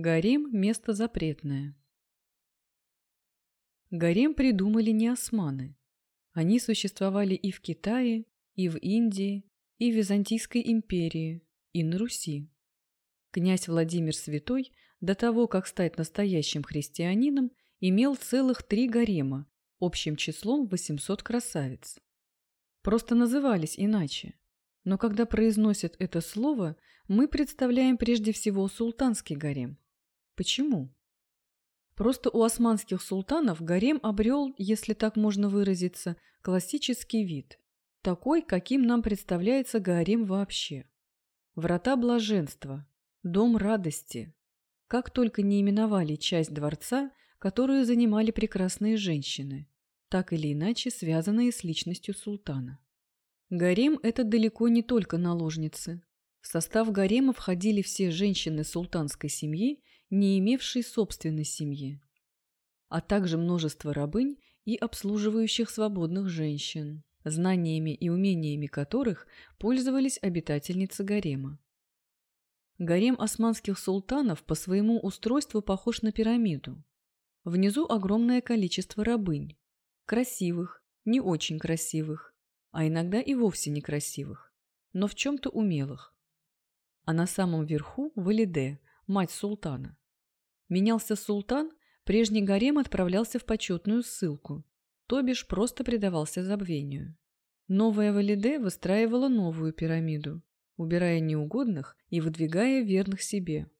Гарем – место запретное. Гарем придумали не османы. Они существовали и в Китае, и в Индии, и в Византийской империи, и на Руси. Князь Владимир Святой до того, как стать настоящим христианином, имел целых три гарема, общим числом 800 красавиц. Просто назывались иначе. Но когда произносят это слово, мы представляем прежде всего султанский гарем. Почему? Просто у османских султанов гарем обрел, если так можно выразиться, классический вид. Такой, каким нам представляется гарем вообще. Врата блаженства, дом радости. Как только не именовали часть дворца, которую занимали прекрасные женщины, так или иначе связанные с личностью султана. Гарем – это далеко не только наложницы. В состав гарема входили все женщины султанской семьи, не имевшие собственной семьи, а также множество рабынь и обслуживающих свободных женщин, знаниями и умениями которых пользовались обитательницы гарема. Гарем османских султанов по своему устройству похож на пирамиду. Внизу огромное количество рабынь, красивых, не очень красивых, а иногда и вовсе некрасивых, но в чем-то умелых. А на самом верху – Валиде, мать султана. Менялся султан, прежний гарем отправлялся в почетную ссылку, то бишь просто предавался забвению. Новая Валиде выстраивала новую пирамиду, убирая неугодных и выдвигая верных себе.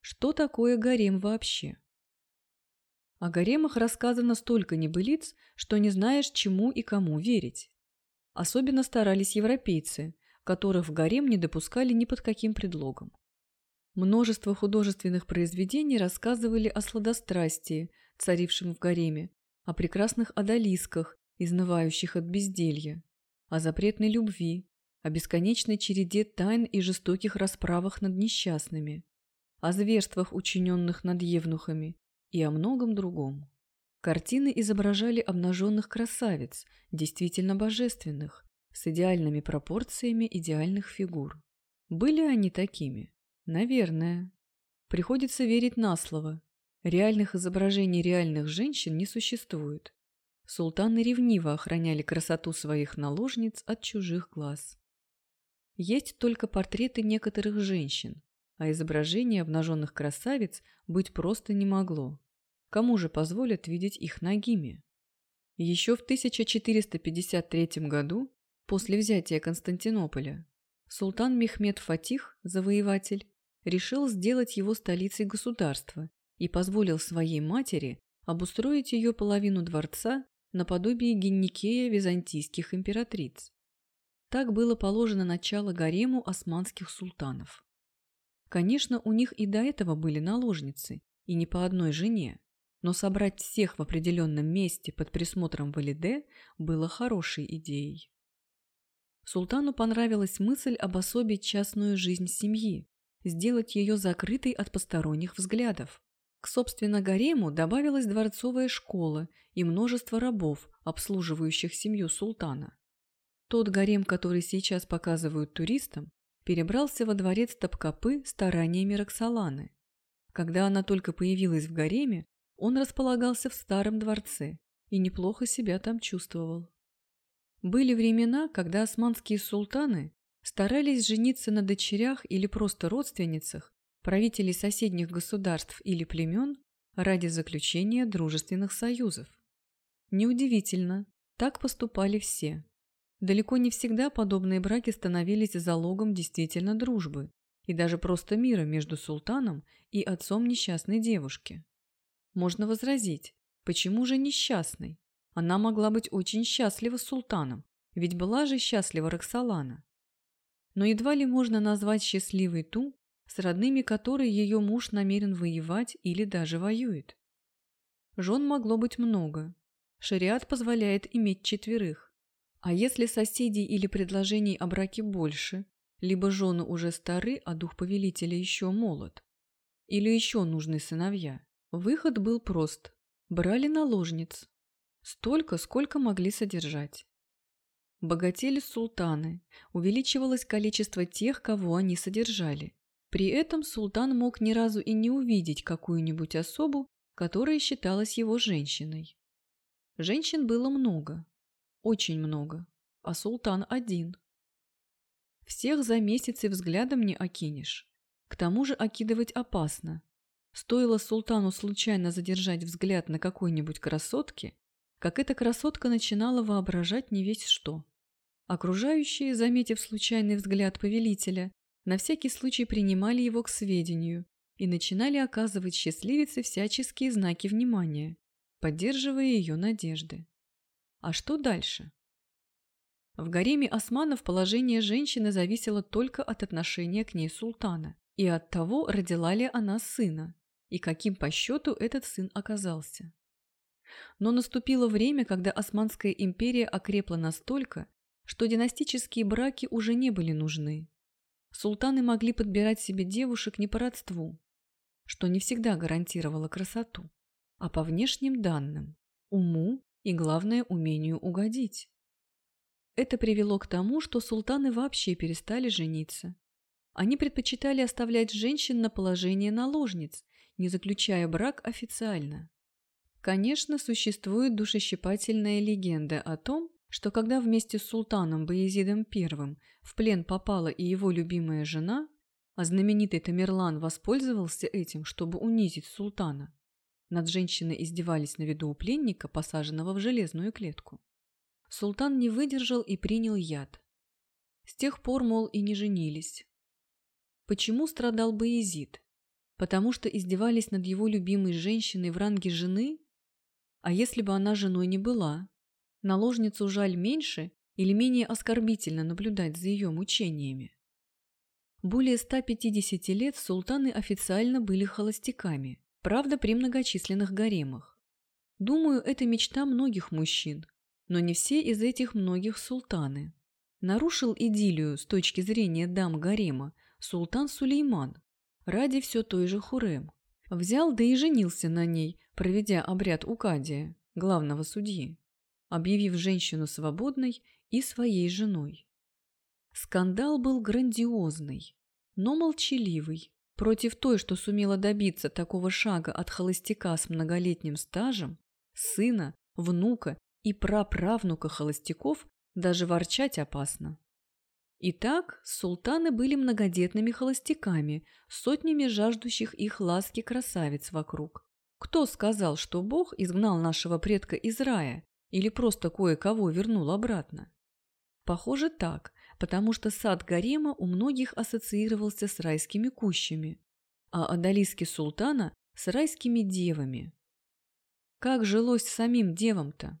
Что такое гарем вообще? О гаремах рассказано столько небылиц, что не знаешь, чему и кому верить. Особенно старались европейцы, которых в гарем не допускали ни под каким предлогом. Множество художественных произведений рассказывали о сладострастии, царившем в гареме, о прекрасных одолисках, изнывающих от безделья, о запретной любви, о бесконечной череде тайн и жестоких расправах над несчастными, о зверствах, учиненных над евнухами, и о многом другом. Картины изображали обнаженных красавиц, действительно божественных, с идеальными пропорциями идеальных фигур. Были они такими? Наверное. Приходится верить на слово. Реальных изображений реальных женщин не существует. Султаны ревниво охраняли красоту своих наложниц от чужих глаз. Есть только портреты некоторых женщин, а изображение обнаженных красавиц быть просто не могло. Кому же позволят видеть их нагими? Еще в 1453 году, после взятия Константинополя, султан Мехмед Фатих, завоеватель, решил сделать его столицей государства и позволил своей матери обустроить ее половину дворца наподобие генникея византийских императриц. Так было положено начало гарему османских султанов. Конечно, у них и до этого были наложницы, и не по одной жене, но собрать всех в определенном месте под присмотром Валиде было хорошей идеей. Султану понравилась мысль обособить частную жизнь семьи, сделать ее закрытой от посторонних взглядов. К, собственно, гарему добавилась дворцовая школа и множество рабов, обслуживающих семью султана. Тот гарем, который сейчас показывают туристам, перебрался во дворец Топкапы стараниями Роксоланы. Когда она только появилась в гареме, он располагался в старом дворце и неплохо себя там чувствовал. Были времена, когда османские султаны старались жениться на дочерях или просто родственницах правителей соседних государств или племен ради заключения дружественных союзов. Неудивительно, так поступали все. Далеко не всегда подобные браки становились залогом действительно дружбы и даже просто мира между султаном и отцом несчастной девушки. Можно возразить, почему же несчастной? Она могла быть очень счастлива с султаном, ведь была же счастлива Роксолана. Но едва ли можно назвать счастливой ту, с родными которой ее муж намерен воевать или даже воюет. Жен могло быть много. Шариат позволяет иметь четверых. А если соседей или предложений о браке больше, либо жены уже стары, а дух повелителя еще молод, или еще нужны сыновья, выход был прост. Брали наложниц. Столько, сколько могли содержать. Богатели султаны, увеличивалось количество тех, кого они содержали. При этом султан мог ни разу и не увидеть какую-нибудь особу, которая считалась его женщиной. Женщин было много, очень много, а султан один. Всех за месяц и взглядом не окинешь. К тому же окидывать опасно. Стоило султану случайно задержать взгляд на какой-нибудь красотке, как эта красотка начинала воображать не весь что. Окружающие, заметив случайный взгляд повелителя, на всякий случай принимали его к сведению и начинали оказывать счастливице всяческие знаки внимания, поддерживая ее надежды. А что дальше? В гареме османов положение женщины зависело только от отношения к ней султана и от того, родила ли она сына, и каким по счету этот сын оказался. Но наступило время, когда Османская империя окрепла настолько, что династические браки уже не были нужны. Султаны могли подбирать себе девушек не по родству, что не всегда гарантировало красоту, а по внешним данным, уму и, главное, умению угодить. Это привело к тому, что султаны вообще перестали жениться. Они предпочитали оставлять женщин на положение наложниц, не заключая брак официально. Конечно, существует душещипательная легенда о том, что когда вместе с султаном Баязидом I в плен попала и его любимая жена, а знаменитый Тамерлан воспользовался этим, чтобы унизить султана, над женщиной издевались на виду у пленника, посаженного в железную клетку. Султан не выдержал и принял яд. С тех пор, мол, и не женились. Почему страдал Баязид? Потому что издевались над его любимой женщиной в ранге жены? А если бы она женой не была? Наложницу жаль меньше или менее оскорбительно наблюдать за ее мучениями? Более 150 лет султаны официально были холостяками, правда при многочисленных гаремах. Думаю, это мечта многих мужчин, но не все из этих многих султаны. Нарушил идиллию с точки зрения дам гарема султан Сулейман ради все той же Хурем. Взял да и женился на ней, проведя обряд Укадия, главного судьи, объявив женщину свободной и своей женой. Скандал был грандиозный, но молчаливый, против той, что сумела добиться такого шага от холостяка с многолетним стажем, сына, внука и праправнука холостяков даже ворчать опасно. Итак, султаны были многодетными холостяками, сотнями жаждущих их ласки красавиц вокруг. Кто сказал, что Бог изгнал нашего предка из рая или просто кое-кого вернул обратно? Похоже так, потому что сад гарема у многих ассоциировался с райскими кущами, а одолиски султана – с райскими девами. Как жилось самим девам-то?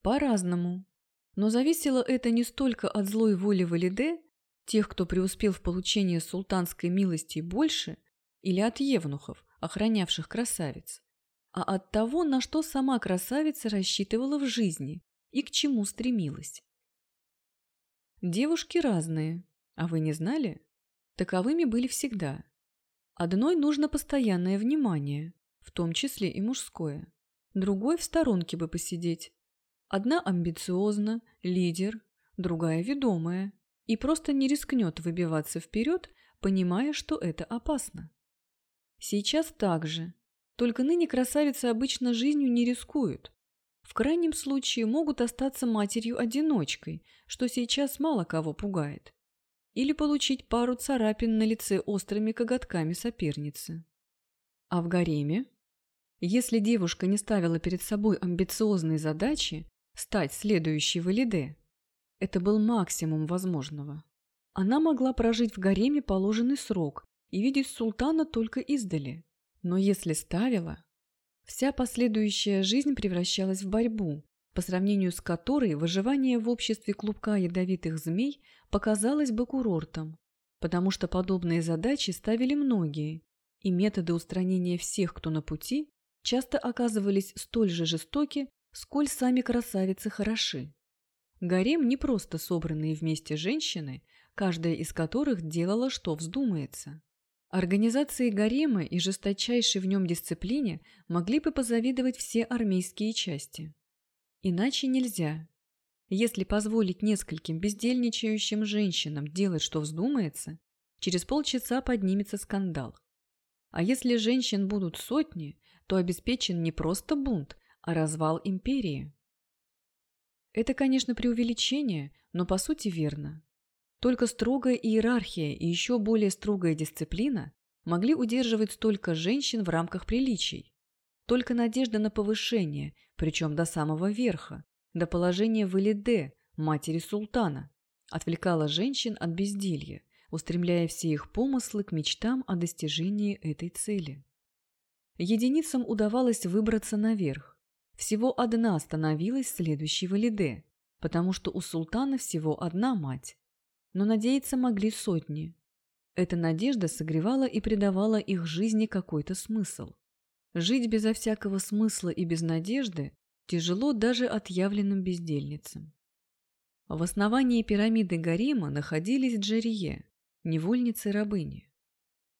По-разному. Но зависело это не столько от злой воли Валиде, тех, кто преуспел в получении султанской милости больше, или от евнухов, охранявших красавиц, а от того, на что сама красавица рассчитывала в жизни и к чему стремилась. Девушки разные, а вы не знали? Таковыми были всегда. Одной нужно постоянное внимание, в том числе и мужское. Другой в сторонке бы посидеть, Одна амбициозна, лидер, другая ведомая, и просто не рискнет выбиваться вперед, понимая, что это опасно. Сейчас так же, только ныне красавицы обычно жизнью не рискуют. В крайнем случае могут остаться матерью-одиночкой, что сейчас мало кого пугает. Или получить пару царапин на лице острыми коготками соперницы. А в гареме? Если девушка не ставила перед собой амбициозные задачи, стать следующей Валиде. Это был максимум возможного. Она могла прожить в гареме положенный срок и видеть султана только издали. Но если ставила, вся последующая жизнь превращалась в борьбу, по сравнению с которой выживание в обществе клубка ядовитых змей показалось бы курортом, потому что подобные задачи ставили многие, и методы устранения всех, кто на пути, часто оказывались столь же жестоки, сколь сами красавицы хороши. Гарем не просто собранные вместе женщины, каждая из которых делала, что вздумается. Организации гарема и жесточайшей в нем дисциплине могли бы позавидовать все армейские части. Иначе нельзя. Если позволить нескольким бездельничающим женщинам делать, что вздумается, через полчаса поднимется скандал. А если женщин будут сотни, то обеспечен не просто бунт, развал империи. Это, конечно, преувеличение, но по сути верно. Только строгая иерархия и еще более строгая дисциплина могли удерживать столько женщин в рамках приличий. Только надежда на повышение, причем до самого верха, до положения Валиде, матери султана, отвлекала женщин от безделья, устремляя все их помыслы к мечтам о достижении этой цели. Единицам удавалось выбраться наверх. Всего одна становилась следующей Валиде, потому что у султана всего одна мать. Но надеяться могли сотни. Эта надежда согревала и придавала их жизни какой-то смысл. Жить безо всякого смысла и без надежды тяжело даже отъявленным бездельницам. В основании пирамиды Гарема находились джарие, невольницы-рабыни.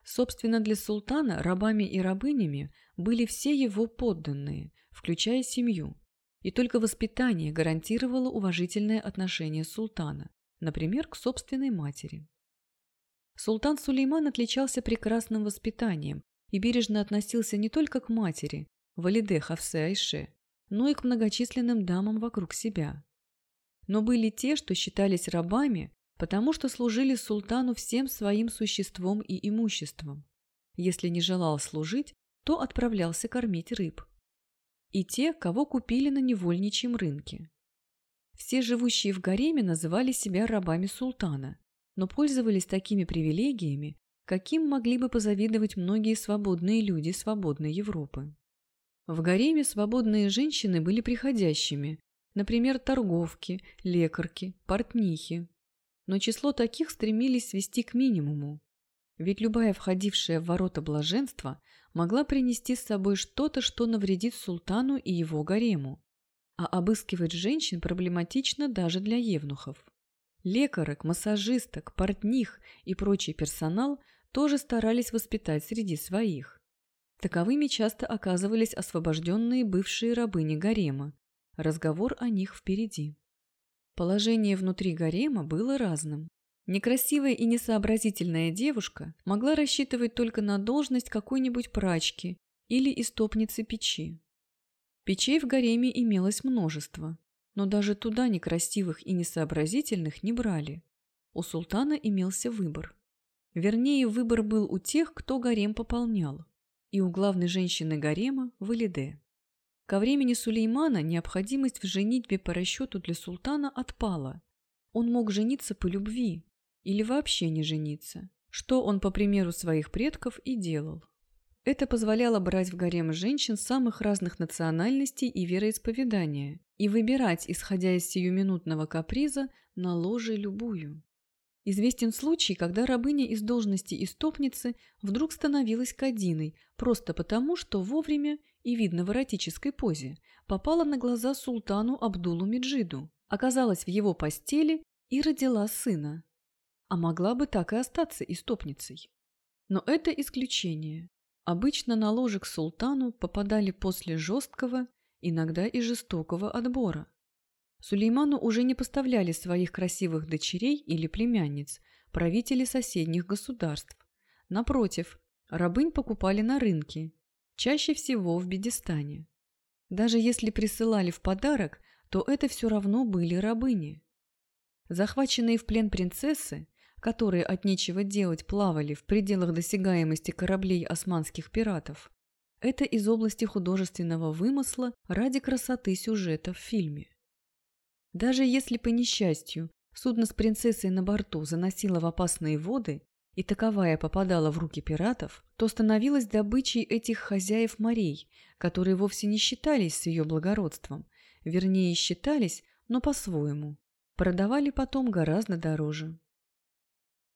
Собственно, для султана рабами и рабынями были все его подданные, включая семью, и только воспитание гарантировало уважительное отношение султана, например, к собственной матери. Султан Сулейман отличался прекрасным воспитанием и бережно относился не только к матери, Валиде Хавсе Айше, но и к многочисленным дамам вокруг себя. Но были те, что считались рабами, потому что служили султану всем своим существом и имуществом. Если не желал служить, то отправлялся кормить рыб. И те, кого купили на невольничьем рынке. Все живущие в гареме называли себя рабами султана, но пользовались такими привилегиями, каким могли бы позавидовать многие свободные люди свободной Европы. В гареме свободные женщины были приходящими, например, торговки, лекарки, портнихи. Но число таких стремились свести к минимуму. Ведь любая входившая в ворота блаженства могла принести с собой что-то, что навредит султану и его гарему. А обыскивать женщин проблематично даже для евнухов. Лекарок, массажисток, портних и прочий персонал тоже старались воспитать среди своих. Таковыми часто оказывались освобожденные бывшие рабыни гарема. Разговор о них впереди. Положение внутри гарема было разным. Некрасивая и несообразительная девушка могла рассчитывать только на должность какой-нибудь прачки или истопницы печи. Печей в гареме имелось множество, но даже туда некрасивых и несообразительных не брали. У султана имелся выбор. Вернее, выбор был у тех, кто гарем пополнял и у главной женщины гарема – Валиде. Ко времени Сулеймана необходимость в женитьбе по расчету для султана отпала. Он мог жениться по любви или вообще не жениться, что он, по примеру своих предков, и делал. Это позволяло брать в гарем женщин самых разных национальностей и вероисповедания и выбирать, исходя из сиюминутного каприза, на ложе любую. Известен случай, когда рабыня из должности истопницы вдруг становилась кадиной, просто потому, что вовремя, и видно в эротической позе, попала на глаза султану Абдулу Меджиду, оказалась в его постели и родила сына. А могла бы так и остаться истопницей. Но это исключение. Обычно на ложе к султану попадали после жесткого, иногда и жестокого отбора. Сулейману уже не поставляли своих красивых дочерей или племянниц, правители соседних государств. Напротив, рабынь покупали на рынке, чаще всего в Бедистане. Даже если присылали в подарок, то это все равно были рабыни. Захваченные в плен принцессы, которые от нечего делать плавали в пределах досягаемости кораблей османских пиратов, это из области художественного вымысла ради красоты сюжета в фильме. Даже если по несчастью судно с принцессой на борту заносило в опасные воды, и таковая попадала в руки пиратов, то становилась добычей этих хозяев морей, которые вовсе не считались с ее благородством, вернее считались, но по-своему. Продавали потом гораздо дороже.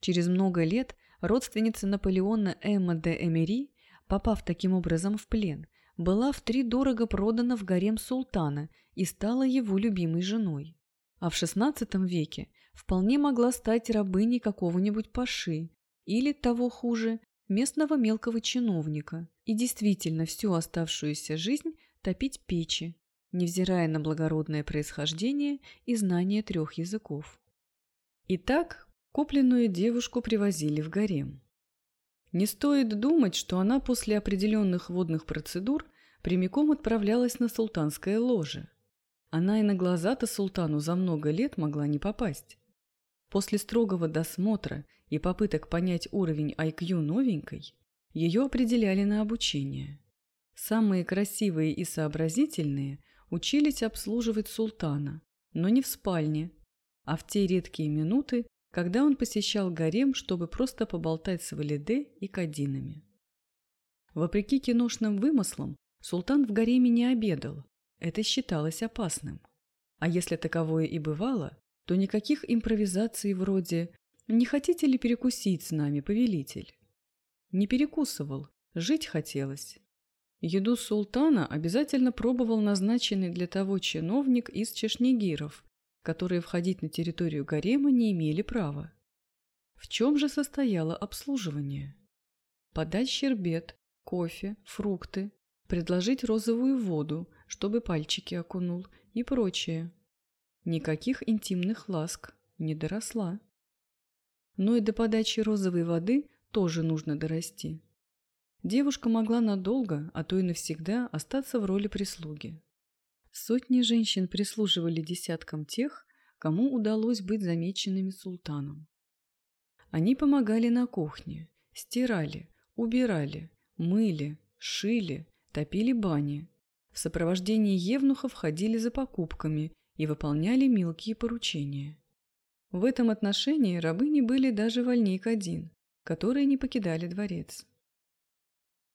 Через много лет родственница Наполеона Эмма де Эмери, попав таким образом в плен, была втридорого продана в гарем султана и стала его любимой женой. А в XVI веке вполне могла стать рабыней какого-нибудь паши или, того хуже, местного мелкого чиновника и действительно всю оставшуюся жизнь топить печи, невзирая на благородное происхождение и знание трех языков. Итак, купленную девушку привозили в гарем. Не стоит думать, что она после определенных водных процедур прямиком отправлялась на султанское ложе. Она и на глаза-то султану за много лет могла не попасть. После строгого досмотра и попыток понять уровень IQ новенькой, ее определяли на обучение. Самые красивые и сообразительные учились обслуживать султана, но не в спальне, а в те редкие минуты, когда он посещал гарем, чтобы просто поболтать с Валиде и Кадинами. Вопреки киношным вымыслам, султан в гареме не обедал, это считалось опасным. А если таковое и бывало, то никаких импровизаций вроде «Не хотите ли перекусить с нами, повелитель?» Не перекусывал, жить хотелось. Еду султана обязательно пробовал назначенный для того чиновник из чешнигиров, которые входить на территорию гарема не имели права. В чем же состояло обслуживание? Подать щербет, кофе, фрукты, предложить розовую воду, чтобы пальчики окунул и прочее. Никаких интимных ласк, не доросла. Но и до подачи розовой воды тоже нужно дорасти. Девушка могла надолго, а то и навсегда остаться в роли прислуги. Сотни женщин прислуживали десяткам тех, кому удалось быть замеченными султаном. Они помогали на кухне, стирали, убирали, мыли, шили, топили бани. В сопровождении евнухов ходили за покупками и выполняли мелкие поручения. В этом отношении рабыни были даже вольник один, которые не покидали дворец.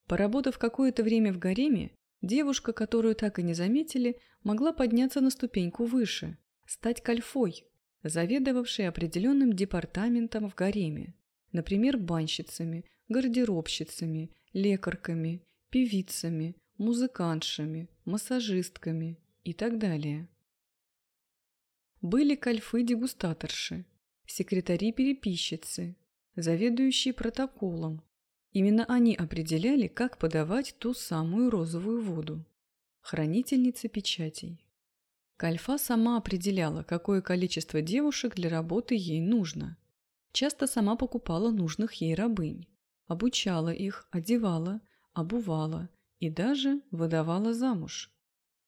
Поработав какое-то время в гареме, девушка, которую так и не заметили, могла подняться на ступеньку выше, стать кальфой, заведовавшей определенным департаментом в гареме, например, банщицами, гардеробщицами, лекарками, певицами, музыкантшами, массажистками и так далее. Были кальфы-дегустаторши, секретари-переписчицы, заведующие протоколом. Именно они определяли, как подавать ту самую розовую воду. Хранительницы печатей. Кальфа сама определяла, какое количество девушек для работы ей нужно. Часто сама покупала нужных ей рабынь, обучала их, одевала, обувала и даже выдавала замуж.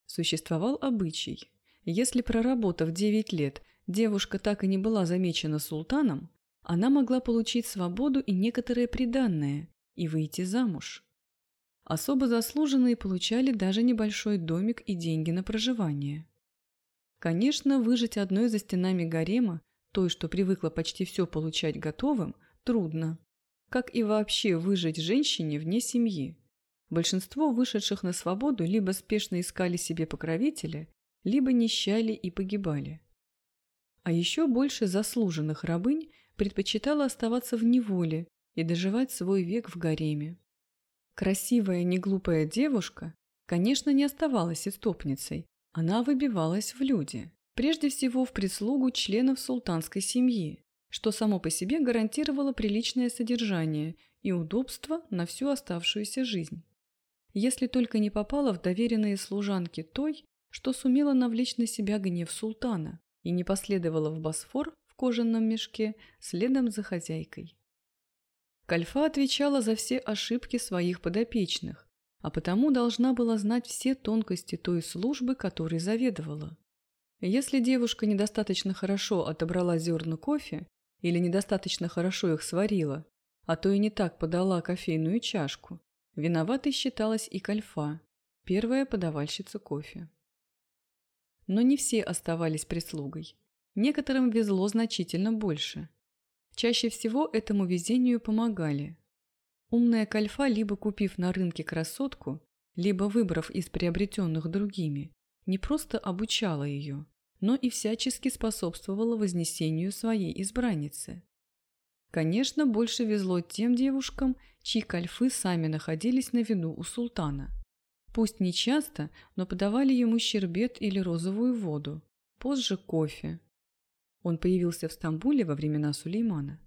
Существовал обычай. Если проработав 9 лет, девушка так и не была замечена султаном, она могла получить свободу и некоторое приданное и выйти замуж. Особо заслуженные получали даже небольшой домик и деньги на проживание. Конечно, выжить одной за стенами гарема, той, что привыкла почти все получать готовым, трудно. Как и вообще выжить женщине вне семьи. Большинство вышедших на свободу либо спешно искали себе покровителя, либо нищали и погибали. А еще больше заслуженных рабынь предпочитала оставаться в неволе и доживать свой век в гареме. Красивая, неглупая девушка, конечно, не оставалась истопницей, она выбивалась в люди, прежде всего в прислугу членов султанской семьи, что само по себе гарантировало приличное содержание и удобство на всю оставшуюся жизнь. Если только не попала в доверенные служанки той, что сумела навлечь на себя гнев султана и не последовала в Босфор в кожаном мешке следом за хозяйкой. Кальфа отвечала за все ошибки своих подопечных, а потому должна была знать все тонкости той службы, которой заведовала. Если девушка недостаточно хорошо отобрала зерна кофе или недостаточно хорошо их сварила, а то и не так подала кофейную чашку, виноватой считалась и Кальфа, первая подавальщица кофе. Но не все оставались прислугой. Некоторым везло значительно больше. Чаще всего этому везению помогали. Умная кальфа, либо купив на рынке красотку, либо выбрав из приобретенных другими, не просто обучала ее, но и всячески способствовала вознесению своей избранницы. Конечно, больше везло тем девушкам, чьи кальфы сами находились на виду у султана. Пусть не часто, но подавали ему щербет или розовую воду, позже кофе, он появился в Стамбуле во времена Сулеймана.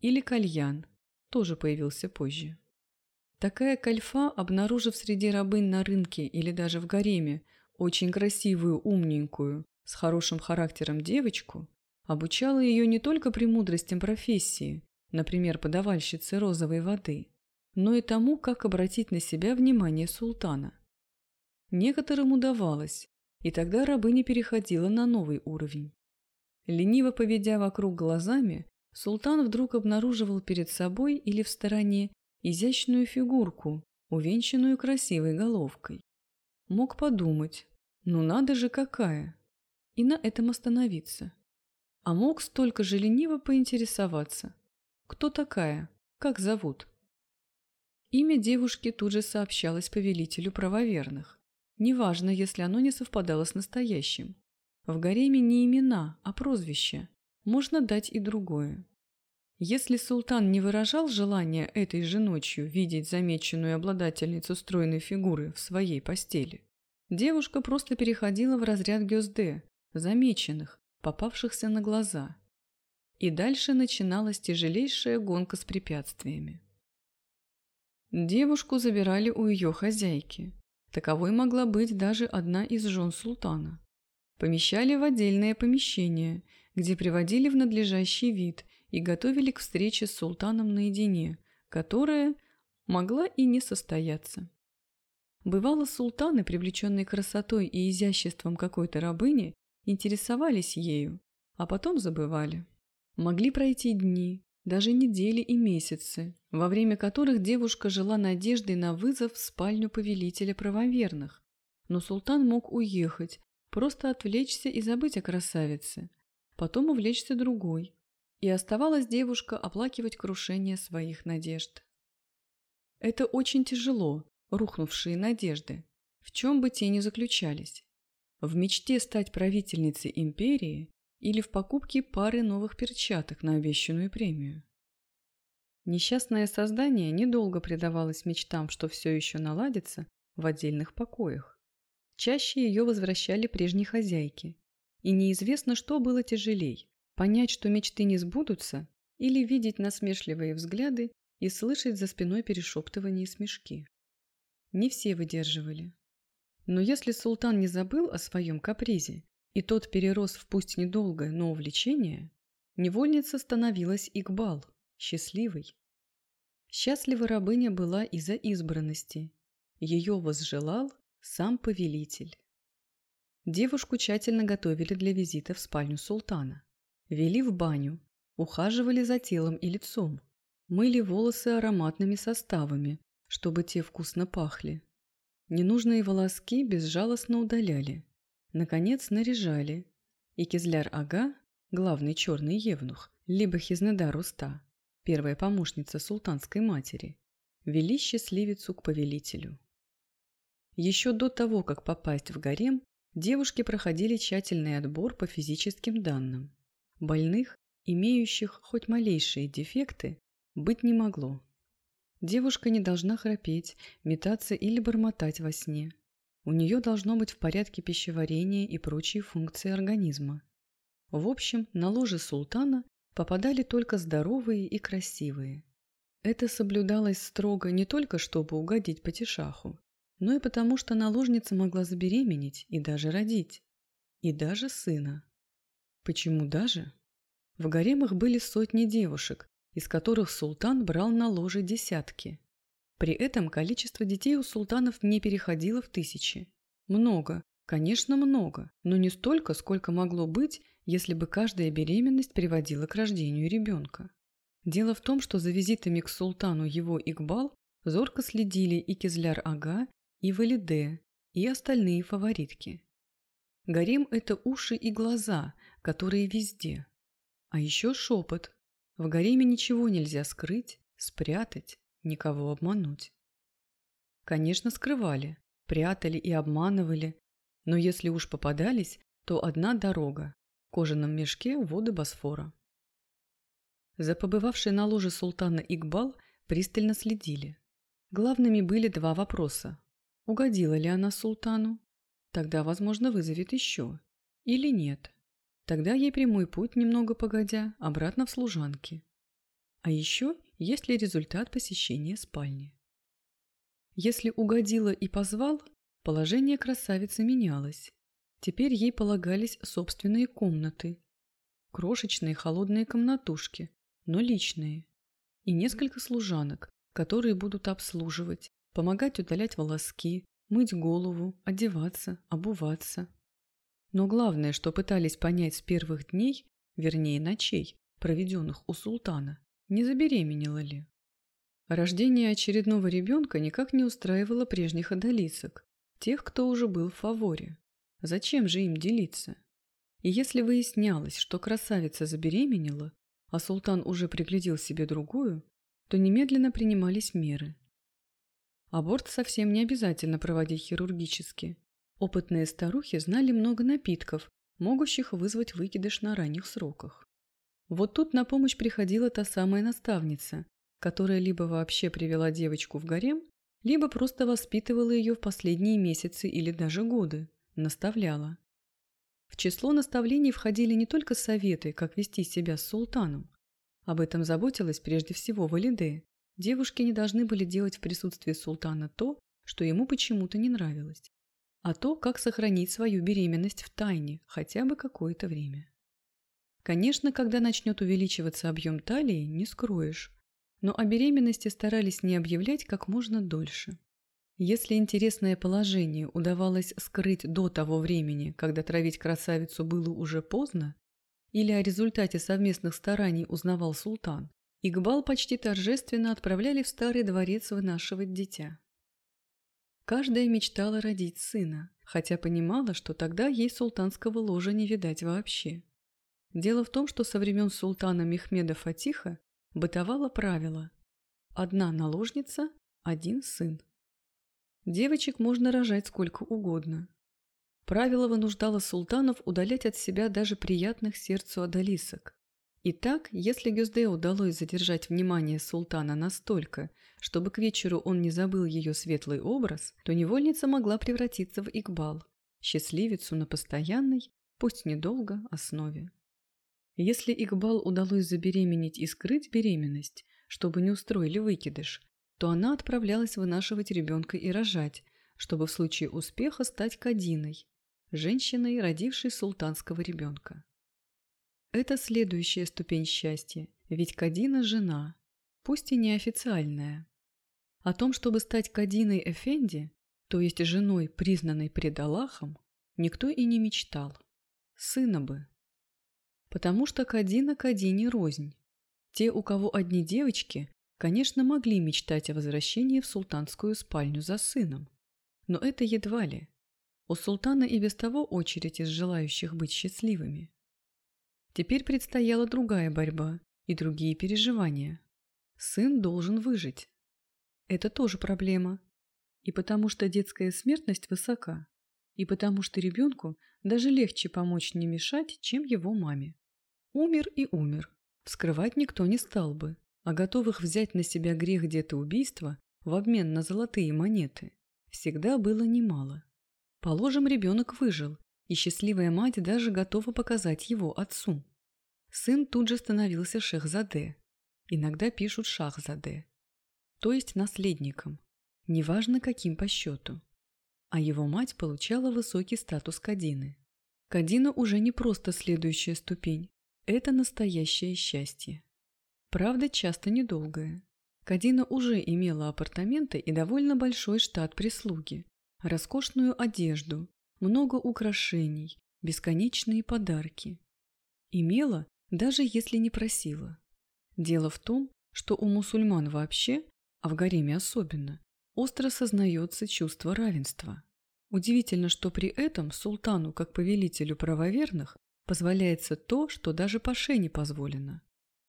Или кальян, тоже появился позже. Такая кальфа, обнаружив среди рабынь на рынке или даже в гареме очень красивую, умненькую, с хорошим характером девочку, обучала ее не только премудростям профессии, например, подавальщицы розовой воды, но и тому, как обратить на себя внимание султана. Некоторым удавалось, и тогда рабыня переходила на новый уровень. Лениво поведя вокруг глазами, султан вдруг обнаруживал перед собой или в стороне изящную фигурку, увенчанную красивой головкой. Мог подумать, ну надо же какая, и на этом остановиться. А мог столько же лениво поинтересоваться, кто такая, как зовут. Имя девушки тут же сообщалось повелителю правоверных. Неважно, если оно не совпадало с настоящим. В гареме не имена, а прозвища. Можно дать и другое. Если султан не выражал желания этой же ночью видеть замеченную обладательницу стройной фигуры в своей постели, девушка просто переходила в разряд гёзде, замеченных, попавшихся на глаза. И дальше начиналась тяжелейшая гонка с препятствиями. Девушку забирали у ее хозяйки. Таковой могла быть даже одна из жен султана. Помещали в отдельное помещение, где приводили в надлежащий вид и готовили к встрече с султаном наедине, которая могла и не состояться. Бывало, султаны, привлеченные красотой и изяществом какой-то рабыни, интересовались ею, а потом забывали. Могли пройти дни, даже недели и месяцы, во время которых девушка жила надеждой на вызов в спальню повелителя правоверных. Но султан мог уехать, просто отвлечься и забыть о красавице, потом увлечься другой. И оставалась девушка оплакивать крушение своих надежд. Это очень тяжело, рухнувшие надежды, в чем бы те ни заключались. В мечте стать правительницей империи или в покупке пары новых перчаток на обещанную премию. Несчастное создание недолго предавалось мечтам, что все еще наладится в отдельных покоях. Чаще ее возвращали прежние хозяйки. И неизвестно, что было тяжелей – понять, что мечты не сбудутся, или видеть насмешливые взгляды и слышать за спиной перешептывания и смешки. Не все выдерживали. Но если султан не забыл о своем капризе и тот перерос в пусть недолгое, но увлечение, невольница становилась Игбал, счастливой. Счастлива рабыня была из-за избранности. Ее возжелал сам повелитель. Девушку тщательно готовили для визита в спальню султана. Вели в баню, ухаживали за телом и лицом, мыли волосы ароматными составами, чтобы те вкусно пахли. Ненужные волоски безжалостно удаляли, Наконец наряжали, и Кизляр-ага, главный черный евнух, либо Хизнедар Уста, первая помощница султанской матери, вели счастливицу к повелителю. Еще до того, как попасть в гарем, девушки проходили тщательный отбор по физическим данным. Больных, имеющих хоть малейшие дефекты, быть не могло. Девушка не должна храпеть, метаться или бормотать во сне. У нее должно быть в порядке пищеварения и прочие функции организма. В общем, на ложе султана попадали только здоровые и красивые. Это соблюдалось строго не только чтобы угодить потешаху, но и потому, что наложница могла забеременеть и даже родить. И даже сына. Почему даже? В гаремах были сотни девушек, из которых султан брал на ложе десятки. При этом количество детей у султанов не переходило в тысячи. Много, конечно много, но не столько, сколько могло быть, если бы каждая беременность приводила к рождению ребенка. Дело в том, что за визитами к султану его Игбал зорко следили и Кизляр-ага, и Валиде, и остальные фаворитки. Гарем – это уши и глаза, которые везде. А еще шепот. В гареме ничего нельзя скрыть, спрятать, никого обмануть. Конечно, скрывали, прятали и обманывали, но если уж попадались, то одна дорога – в кожаном мешке воды Босфора. За побывавшей на ложе султана Игбал пристально следили. Главными были два вопроса. Угодила ли она султану? Тогда, возможно, вызовет еще. Или нет. Тогда ей прямой путь, немного погодя, обратно в служанки. А еще есть ли результат посещения спальни. Если угодила и позвал, положение красавицы менялось. Теперь ей полагались собственные комнаты. крошечные холодные комнатушки, но личные, и несколько служанок, которые будут обслуживать, помогать удалять волоски, мыть голову, одеваться, обуваться. Но главное, что пытались понять с первых дней, вернее ночей, проведенных у султана, не забеременела ли. Рождение очередного ребенка никак не устраивало прежних одолисок, тех, кто уже был в фаворе. Зачем же им делиться? И если выяснялось, что красавица забеременела, а султан уже приглядел себе другую, то немедленно принимались меры. Аборт совсем не обязательно проводить хирургически. Опытные старухи знали много напитков, могущих вызвать выкидыш на ранних сроках. Вот тут на помощь приходила та самая наставница, которая либо вообще привела девочку в гарем, либо просто воспитывала ее в последние месяцы или даже годы, наставляла. В число наставлений входили не только советы, как вести себя с султаном. Об этом заботилась прежде всего Валиде. Девушки не должны были делать в присутствии султана то, что ему почему-то не нравилось, а то, как сохранить свою беременность в тайне хотя бы какое-то время. Конечно, когда начнет увеличиваться объем талии, не скроешь, но о беременности старались не объявлять как можно дольше. Если интересное положение удавалось скрыть до того времени, когда травить красавицу было уже поздно, или о результате совместных стараний узнавал султан, Игбал почти торжественно отправляли в старый дворец вынашивать дитя. Каждая мечтала родить сына, хотя понимала, что тогда ей султанского ложа не видать вообще. Дело в том, что со времен султана Мехмеда Фатиха бытовало правило «одна наложница, один сын». Девочек можно рожать сколько угодно. Правило вынуждало султанов удалять от себя даже приятных сердцу одолисок. Итак, если Гюзде удалось задержать внимание султана настолько, чтобы к вечеру он не забыл ее светлый образ, то невольница могла превратиться в Игбал, счастливицу на постоянной, пусть недолго, основе. Если Игбал удалось забеременеть и скрыть беременность, чтобы не устроили выкидыш, то она отправлялась вынашивать ребенка и рожать, чтобы в случае успеха стать Кадиной, женщиной, родившей султанского ребенка. Это следующая ступень счастья, ведь Кадина – жена, пусть и неофициальная. О том, чтобы стать Кадиной Эфенди, то есть женой, признанной пред Аллахом, никто и не мечтал. Сына бы, потому что Кадина Кадине рознь. Те, у кого одни девочки, конечно, могли мечтать о возвращении в султанскую спальню за сыном. Но это едва ли. У султана и без того очередь из желающих быть счастливыми. Теперь предстояла другая борьба и другие переживания. Сын должен выжить. Это тоже проблема. И потому что детская смертность высока, и потому что ребенку даже легче помочь не мешать, чем его маме. Умер и умер. Вскрывать никто не стал бы, а готовых взять на себя грех где-то убийства в обмен на золотые монеты всегда было немало. Положим, ребенок выжил, и счастливая мать даже готова показать его отцу. Сын тут же становился шехзаде. Иногда пишут шахзаде. То есть наследником, неважно каким по счету. А его мать получала высокий статус Кадины. Кадина уже не просто следующая ступень, это настоящее счастье. Правда, часто недолгое. Кадина уже имела апартаменты и довольно большой штат прислуги, роскошную одежду, много украшений, бесконечные подарки. Имела, даже если не просила. Дело в том, что у мусульман вообще, а в гареме особенно, остро сознается чувство равенства. Удивительно, что при этом султану, как повелителю правоверных, позволяется то, что даже Паше не позволено,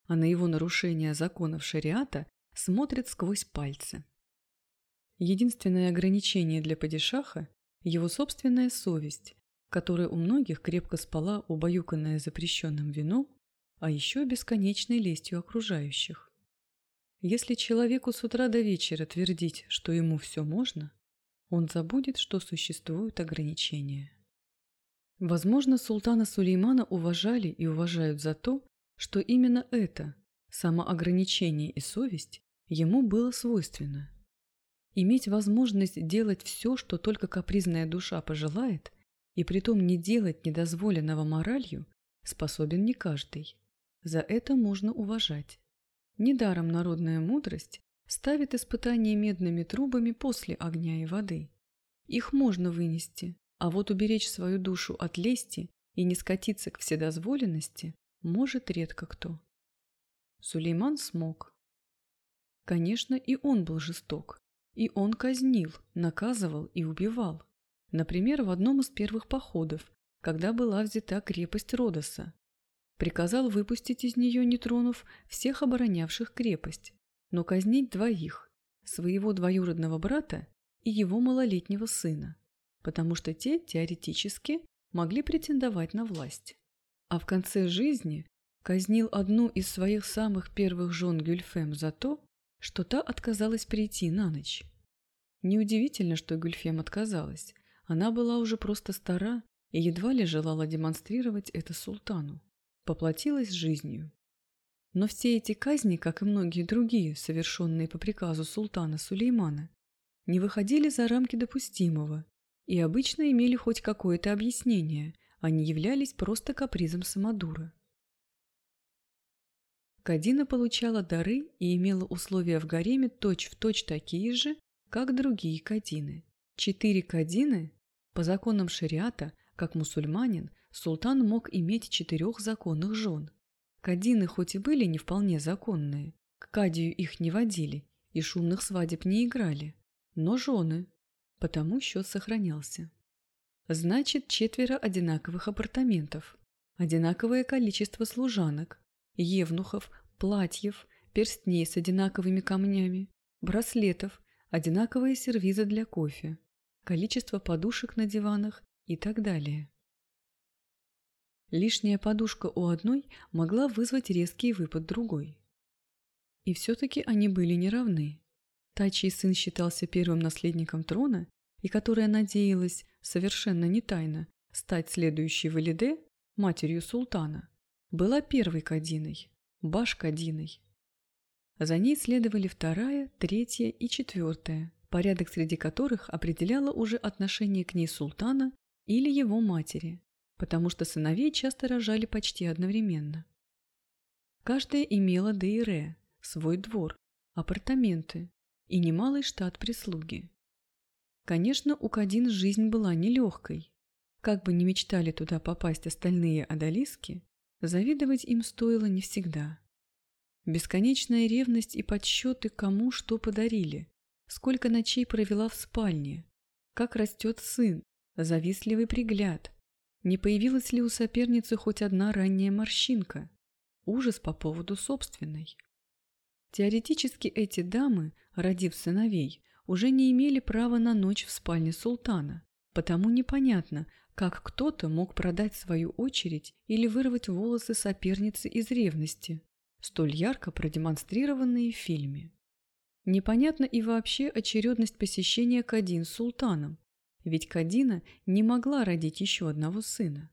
а на его нарушение законов шариата смотрят сквозь пальцы. Единственное ограничение для падишаха – его собственная совесть, которая у многих крепко спала, убаюканная запрещенным вином, а еще бесконечной лестью окружающих. Если человеку с утра до вечера твердить, что ему все можно, он забудет, что существуют ограничения. Возможно, султана Сулеймана уважали и уважают за то, что именно это, самоограничение и совесть, ему было свойственно. Иметь возможность делать все, что только капризная душа пожелает, и притом не делать недозволенного моралью, способен не каждый. За это можно уважать. Недаром народная мудрость ставит испытания медными трубами после огня и воды. Их можно вынести, а вот уберечь свою душу от лести и не скатиться к вседозволенности может редко кто. Сулейман смог. Конечно, и он был жесток, и он казнил, наказывал и убивал. Например, в одном из первых походов, когда была взята крепость Родоса. Приказал выпустить из нее, не тронув, всех оборонявших крепость, но казнить двоих – своего двоюродного брата и его малолетнего сына, потому что те, теоретически, могли претендовать на власть. А в конце жизни казнил одну из своих самых первых жен Гюльфем за то, что та отказалась прийти на ночь. Неудивительно, что Гюльфем отказалась. Она была уже просто стара и едва ли желала демонстрировать это султану. Поплатилась жизнью. Но все эти казни, как и многие другие, совершенные по приказу султана Сулеймана, не выходили за рамки допустимого и обычно имели хоть какое-то объяснение, а не являлись просто капризом самодура. Кадина получала дары и имела условия в гареме точь-в-точь точь такие же, как другие кадины. Четыре кадины, по законам шариата, как мусульманин, султан мог иметь четырех законных жен, Кадины хоть и были не вполне законные, к Кадию их не водили и шумных свадеб не играли, но жены, потому счет сохранялся. Значит, четверо одинаковых апартаментов, одинаковое количество служанок, евнухов, платьев, перстней с одинаковыми камнями, браслетов, одинаковые сервизы для кофе, количество подушек на диванах и так далее. Лишняя подушка у одной могла вызвать резкий выпад другой. И все-таки они были неравны. Та, чей сын считался первым наследником трона, и которая надеялась, совершенно не тайно, стать следующей Валиде, матерью султана, была первой Кадиной, Баш-Кадиной. За ней следовали вторая, третья и четвертая, порядок среди которых определяло уже отношение к ней султана или его матери, потому что сыновей часто рожали почти одновременно. Каждая имела дейре, свой двор, апартаменты и немалый штат прислуги. Конечно, у Кадин жизнь была нелегкой. Как бы ни мечтали туда попасть остальные одолиски, завидовать им стоило не всегда. Бесконечная ревность и подсчеты, кому что подарили, сколько ночей провела в спальне, как растет сын, завистливый пригляд, не появилась ли у соперницы хоть одна ранняя морщинка? Ужас по поводу собственной. Теоретически эти дамы, родив сыновей, уже не имели права на ночь в спальне султана, потому непонятно, как кто-то мог продать свою очередь или вырвать волосы соперницы из ревности, столь ярко продемонстрированные в фильме. Непонятна и вообще очередность посещения Кадин султаном, ведь Кадина не могла родить еще одного сына.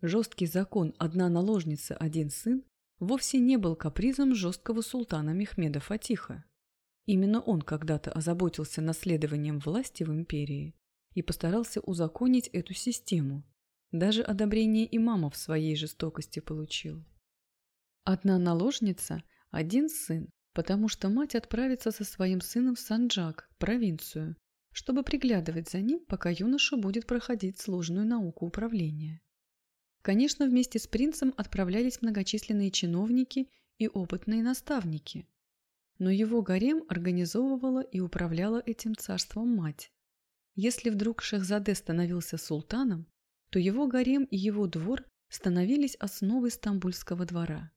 Жесткий закон «одна наложница, один сын» вовсе не был капризом жесткого султана Мехмеда Фатиха. Именно он когда-то озаботился наследованием власти в империи и постарался узаконить эту систему. Даже одобрение имамов своей жестокости получил. Одна наложница, один сын, потому что мать отправится со своим сыном в Санджак, провинцию, чтобы приглядывать за ним, пока юноша будет проходить сложную науку управления. Конечно, вместе с принцем отправлялись многочисленные чиновники и опытные наставники. Но его гарем организовывала и управляла этим царством мать. Если вдруг Шехзаде становился султаном, то его гарем и его двор становились основой стамбульского двора.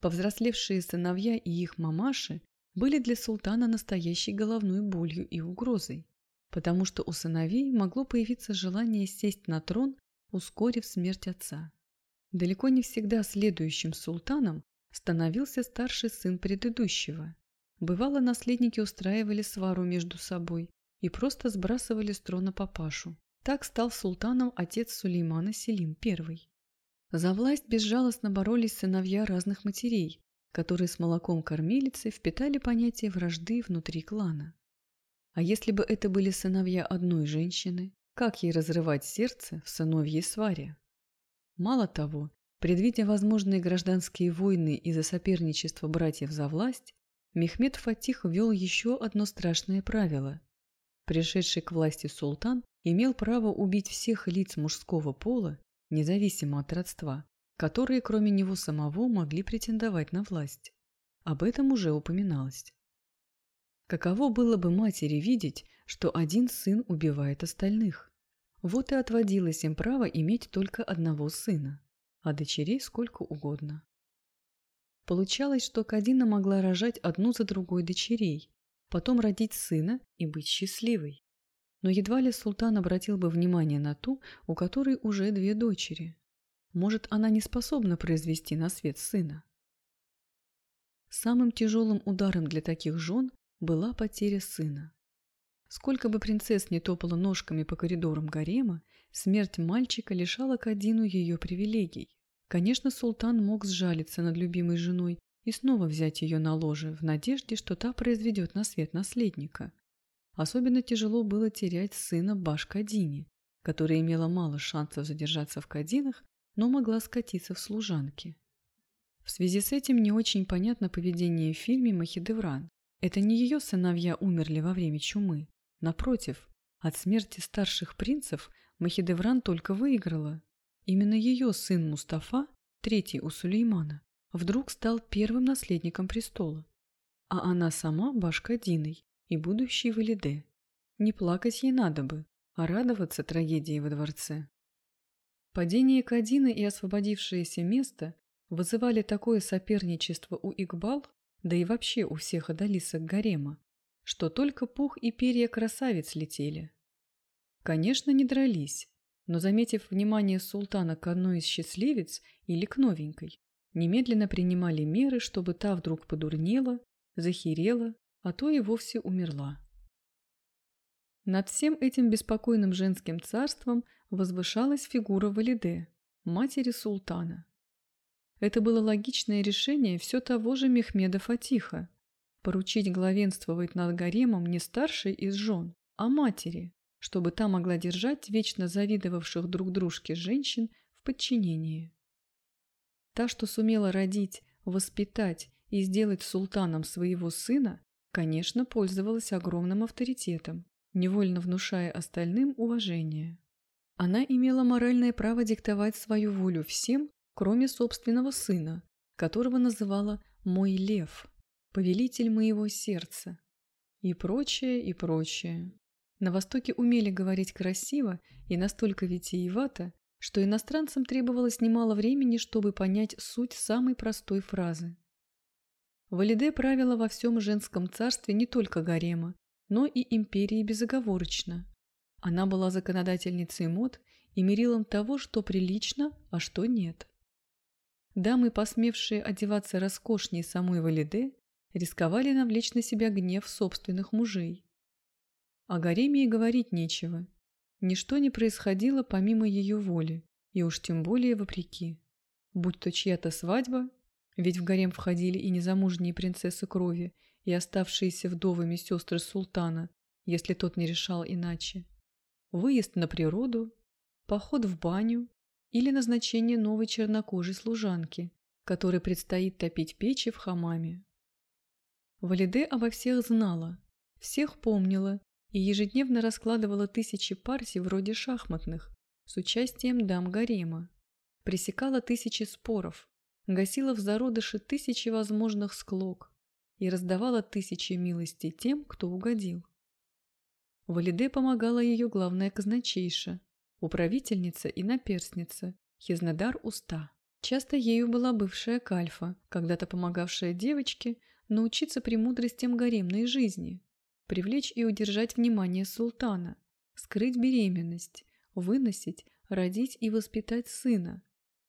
Повзрослевшие сыновья и их мамаши были для султана настоящей головной болью и угрозой, потому что у сыновей могло появиться желание сесть на трон, ускорив смерть отца. Далеко не всегда следующим султаном становился старший сын предыдущего. Бывало, наследники устраивали свару между собой и просто сбрасывали с трона папашу. Так стал султаном отец Сулеймана Селим I. За власть безжалостно боролись сыновья разных матерей, которые с молоком кормилицы впитали понятие вражды внутри клана. А если бы это были сыновья одной женщины, как ей разрывать сердце в сыновьей сваре? Мало того, Предвидя возможные гражданские войны из-за соперничества братьев за власть, Мехмед Фатих ввел еще одно страшное правило. Пришедший к власти султан имел право убить всех лиц мужского пола, независимо от родства, которые кроме него самого могли претендовать на власть. Об этом уже упоминалось. Каково было бы матери видеть, что один сын убивает остальных? Вот и отводилось им право иметь только одного сына а дочерей сколько угодно. Получалось, что Кадина могла рожать одну за другой дочерей, потом родить сына и быть счастливой. Но едва ли султан обратил бы внимание на ту, у которой уже две дочери. Может, она не способна произвести на свет сына. Самым тяжелым ударом для таких жен была потеря сына. Сколько бы принцесс не топала ножками по коридорам гарема, смерть мальчика лишала Кадину ее привилегий. Конечно, султан мог сжалиться над любимой женой и снова взять ее на ложе в надежде, что та произведет на свет наследника. Особенно тяжело было терять сына Баш-Кадини, которая имела мало шансов задержаться в Кадинах, но могла скатиться в служанки. В связи с этим не очень понятно поведение в фильме «Махидевран». Это не ее сыновья умерли во время чумы. Напротив, от смерти старших принцев Махидевран только выиграла, Именно ее сын Мустафа, третий у Сулеймана, вдруг стал первым наследником престола, а она сама Башкадиной и будущей Валиде. Не плакать ей надо бы, а радоваться трагедии во дворце. Падение Кадины и освободившееся место вызывали такое соперничество у Игбал, да и вообще у всех одолисок гарема, что только пух и перья красавиц летели. Конечно, не дрались, но, заметив внимание султана к одной из счастливец или к новенькой, немедленно принимали меры, чтобы та вдруг подурнела, захерела, а то и вовсе умерла. Над всем этим беспокойным женским царством возвышалась фигура Валиде, матери султана. Это было логичное решение все того же Мехмеда Фатиха – поручить главенствовать над гаремом не старшей из жен, а матери, чтобы та могла держать вечно завидовавших друг дружке женщин в подчинении. Та, что сумела родить, воспитать и сделать султаном своего сына, конечно, пользовалась огромным авторитетом, невольно внушая остальным уважение. Она имела моральное право диктовать свою волю всем, кроме собственного сына, которого называла «мой лев», «повелитель моего сердца» и прочее, и прочее. На Востоке умели говорить красиво и настолько витиевато, что иностранцам требовалось немало времени, чтобы понять суть самой простой фразы. Валиде правила во всем женском царстве не только гарема, но и империи безоговорочно. Она была законодательницей мод и мерилом того, что прилично, а что нет. Дамы, посмевшие одеваться роскошнее самой Валиде, рисковали навлечь на себя гнев собственных мужей. О гареме и говорить нечего. Ничто не происходило помимо ее воли, и уж тем более вопреки. Будь то чья-то свадьба, ведь в гарем входили и незамужние принцессы крови, и оставшиеся вдовами сестры султана, если тот не решал иначе, выезд на природу, поход в баню или назначение новой чернокожей служанки, которой предстоит топить печи в хамаме. Валиде обо всех знала, всех помнила и ежедневно раскладывала тысячи партий вроде шахматных с участием дам гарема, пресекала тысячи споров, гасила в зародыше тысячи возможных склок и раздавала тысячи милостей тем, кто угодил. Валиде помогала ее главная казначейша, управительница и наперстница Хизнадар Уста. Часто ею была бывшая кальфа, когда-то помогавшая девочке научиться премудростям гаремной жизни, привлечь и удержать внимание султана, скрыть беременность, выносить, родить и воспитать сына,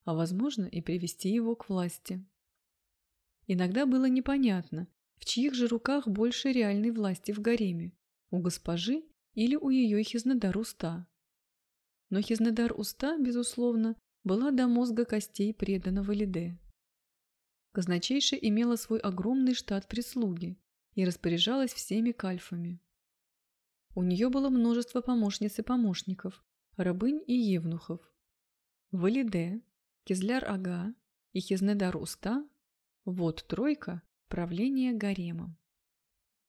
а возможно и привести его к власти. Иногда было непонятно, в чьих же руках больше реальной власти в гареме, у госпожи или у ее Хизнадар-Уста. Но Хизнадар-Уста, безусловно, была до мозга костей преданного Лиде. Казначейша имела свой огромный штат прислуги, и распоряжалась всеми кальфами. У нее было множество помощниц и помощников, рабынь и евнухов. Валиде, Кизляр-ага и Хизнедар-уста – вот тройка правления гаремом.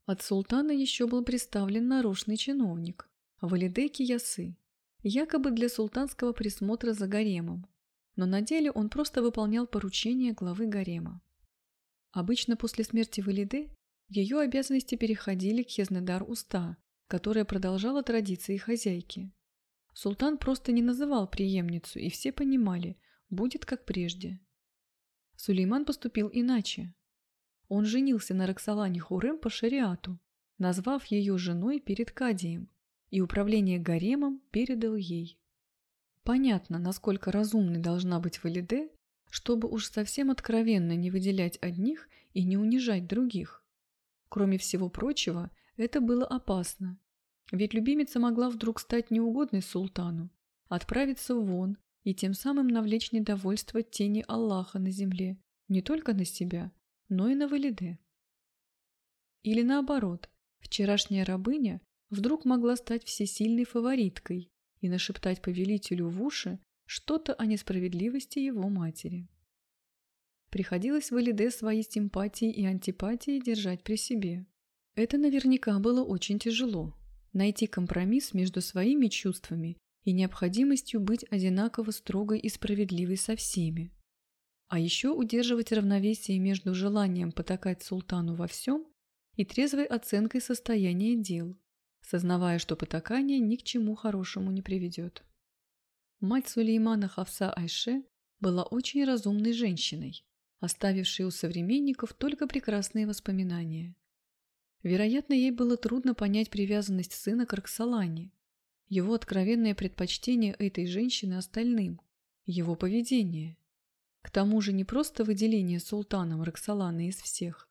От султана еще был представлен нарочный чиновник – Валиде Киясы, якобы для султанского присмотра за гаремом, но на деле он просто выполнял поручения главы гарема. Обычно после смерти Валиды в ее обязанности переходили к Хезнедар-Уста, которая продолжала традиции хозяйки. Султан просто не называл преемницу, и все понимали, будет как прежде. Сулейман поступил иначе. Он женился на Роксолане Хурем по шариату, назвав ее женой перед Кадием, и управление гаремом передал ей. Понятно, насколько разумной должна быть Валиде, чтобы уж совсем откровенно не выделять одних и не унижать других. Кроме всего прочего, это было опасно, ведь любимица могла вдруг стать неугодной султану, отправиться вон и тем самым навлечь недовольство тени Аллаха на земле, не только на себя, но и на Валиде. Или наоборот, вчерашняя рабыня вдруг могла стать всесильной фавориткой и нашептать повелителю в уши что-то о несправедливости его матери. Приходилось Валиде свои симпатии и антипатии держать при себе. Это наверняка было очень тяжело – найти компромисс между своими чувствами и необходимостью быть одинаково строгой и справедливой со всеми. А еще удерживать равновесие между желанием потакать султану во всем и трезвой оценкой состояния дел, сознавая, что потакание ни к чему хорошему не приведет. Мать Сулеймана Хавса Айше была очень разумной женщиной, оставившей у современников только прекрасные воспоминания. Вероятно, ей было трудно понять привязанность сына к Роксолане, его откровенное предпочтение этой женщины остальным, его поведение. К тому же не просто выделение султаном Роксолана из всех,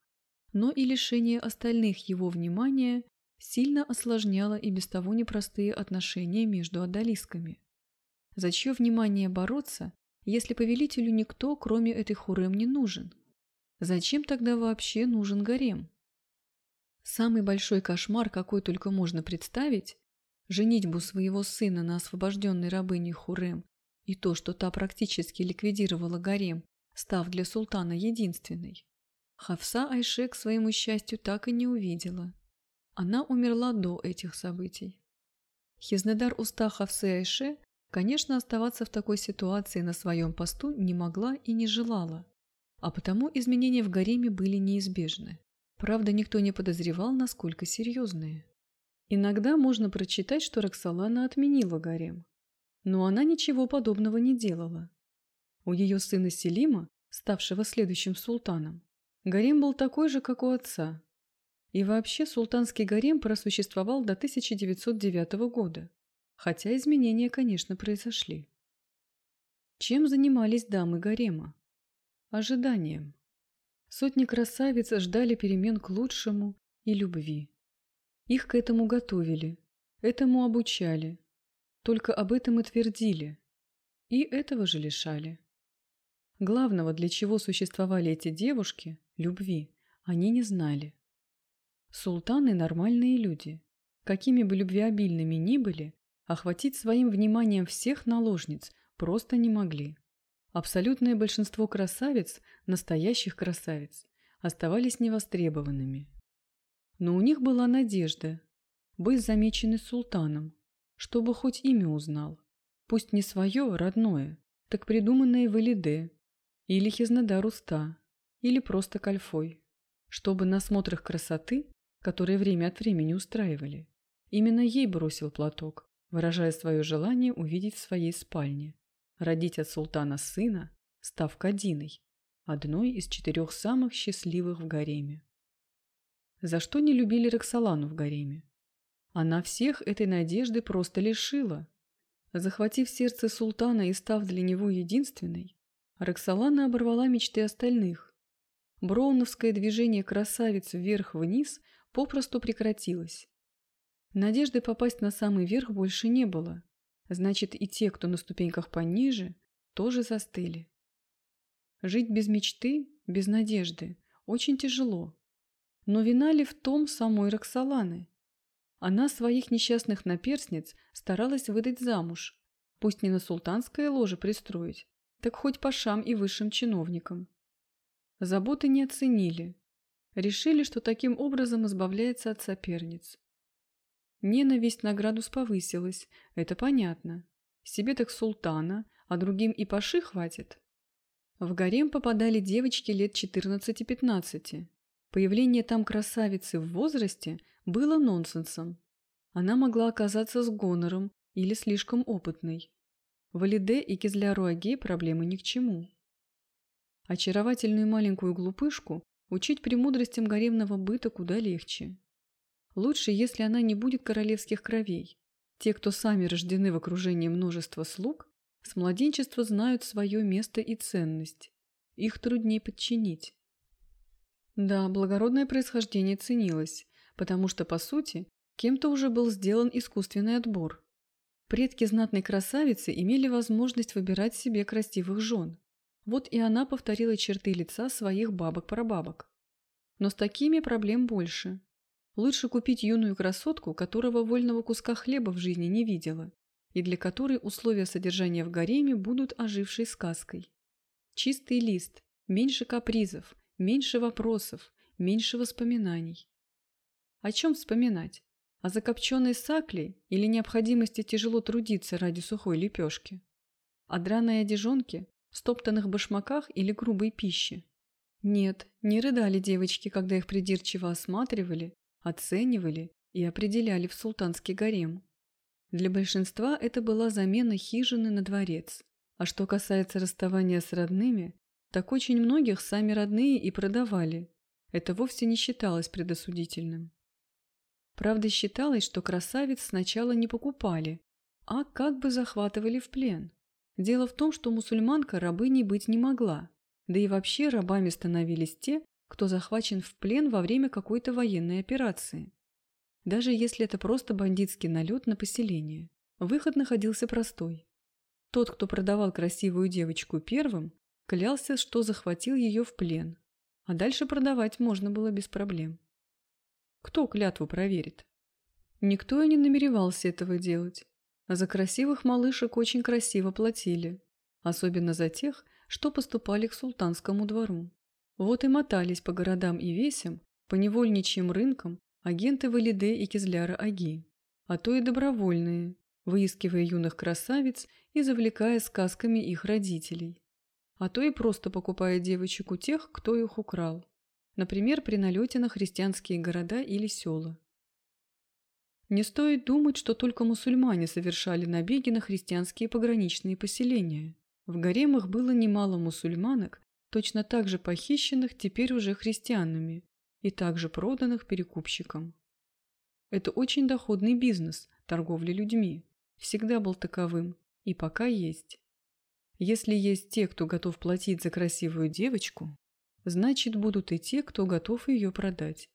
но и лишение остальных его внимания сильно осложняло и без того непростые отношения между одолисками. За чье внимание бороться, если повелителю никто, кроме этой Хурем, не нужен? Зачем тогда вообще нужен гарем? Самый большой кошмар, какой только можно представить, женитьбу своего сына на освобожденной рабыне Хурем и то, что та практически ликвидировала гарем, став для султана единственной, Хавса Айше к своему счастью так и не увидела. Она умерла до этих событий. Хизнедар уста Хавсы Айше, конечно, оставаться в такой ситуации на своем посту не могла и не желала, а потому изменения в гареме были неизбежны. Правда, никто не подозревал, насколько серьезные. Иногда можно прочитать, что Роксолана отменила гарем, но она ничего подобного не делала. У ее сына Селима, ставшего следующим султаном, гарем был такой же, как у отца, и вообще султанский гарем просуществовал до 1909 года, хотя изменения, конечно, произошли. Чем занимались дамы гарема? Ожиданием. Сотни красавиц ждали перемен к лучшему и любви. Их к этому готовили, этому обучали, только об этом и твердили, и этого же лишали. Главного, для чего существовали эти девушки, любви, они не знали. Султаны – нормальные люди. Какими бы любвеобильными ни были, охватить своим вниманием всех наложниц просто не могли. Абсолютное большинство красавиц, настоящих красавиц, оставались невостребованными. Но у них была надежда быть замечены султаном, чтобы хоть имя узнал. Пусть не свое, родное, так придуманное в Элиде, или Хизнадар Уста, или просто Кальфой, чтобы на смотрах красоты которые время от времени устраивали. Именно ей бросил платок, выражая свое желание увидеть в своей спальне, родить от султана сына, став Кадиной, одной из четырех самых счастливых в гареме. За что не любили Роксолану в гареме? Она всех этой надежды просто лишила. Захватив сердце султана и став для него единственной, Роксолана оборвала мечты остальных. Броуновское движение красавиц вверх-вниз попросту прекратилась. Надежды попасть на самый верх больше не было. Значит, и те, кто на ступеньках пониже, тоже застыли. Жить без мечты, без надежды очень тяжело. Но вина ли в том самой Роксоланы? Она своих несчастных наперсниц старалась выдать замуж, пусть не на султанское ложе пристроить, так хоть пашам и высшим чиновникам. Заботы не оценили. Решили, что таким образом избавляется от соперниц. Ненависть на градус повысилась, это понятно. Себе так султана, а другим и паши хватит. В гарем попадали девочки лет 14-15. Появление там красавицы в возрасте было нонсенсом. Она могла оказаться с гонором или слишком опытной. Валиде и Кизляру-Аге проблемы ни к чему. Очаровательную маленькую глупышку учить премудростям гаремного быта куда легче. Лучше, если она не будет королевских кровей. Те, кто сами рождены в окружении множества слуг, с младенчества знают свое место и ценность. Их труднее подчинить. Да, благородное происхождение ценилось, потому что, по сути, кем-то уже был сделан искусственный отбор. Предки знатной красавицы имели возможность выбирать себе красивых жен. Вот и она повторила черты лица своих бабок-прабабок. Но с такими проблем больше. Лучше купить юную красотку, которого вольного куска хлеба в жизни не видела, и для которой условия содержания в гареме будут ожившей сказкой. Чистый лист, меньше капризов, меньше вопросов, меньше воспоминаний. О чем вспоминать? О закопченной сакле или необходимости тяжело трудиться ради сухой лепешки? О драной одежонке, стоптанных башмаках или грубой пище? Нет, не рыдали девочки, когда их придирчиво осматривали оценивали и определяли в султанский гарем. Для большинства это была замена хижины на дворец. А что касается расставания с родными, так очень многих сами родные и продавали. Это вовсе не считалось предосудительным. Правда, считалось, что красавиц сначала не покупали, а как бы захватывали в плен. Дело в том, что мусульманка рабыней быть не могла, да и вообще рабами становились те, кто захвачен в плен во время какой-то военной операции. Даже если это просто бандитский налет на поселение. Выход находился простой. Тот, кто продавал красивую девочку первым, клялся, что захватил ее в плен, а дальше продавать можно было без проблем. Кто клятву проверит? Никто и не намеревался этого делать. За красивых малышек очень красиво платили, особенно за тех, что поступали к султанскому двору. Вот и мотались по городам и весям, по невольничьим рынкам агенты Валиде и Кизляра Аги, а то и добровольные, выискивая юных красавиц и завлекая сказками их родителей. А то и просто покупая девочек у тех, кто их украл. Например, при налете на христианские города или села. Не стоит думать, что только мусульмане совершали набеги на христианские пограничные поселения. В гаремах было немало мусульманок, точно так же похищенных теперь уже христианами и также проданных перекупщикам. Это очень доходный бизнес, торговля людьми. Всегда был таковым и пока есть. Если есть те, кто готов платить за красивую девочку, значит будут и те, кто готов ее продать.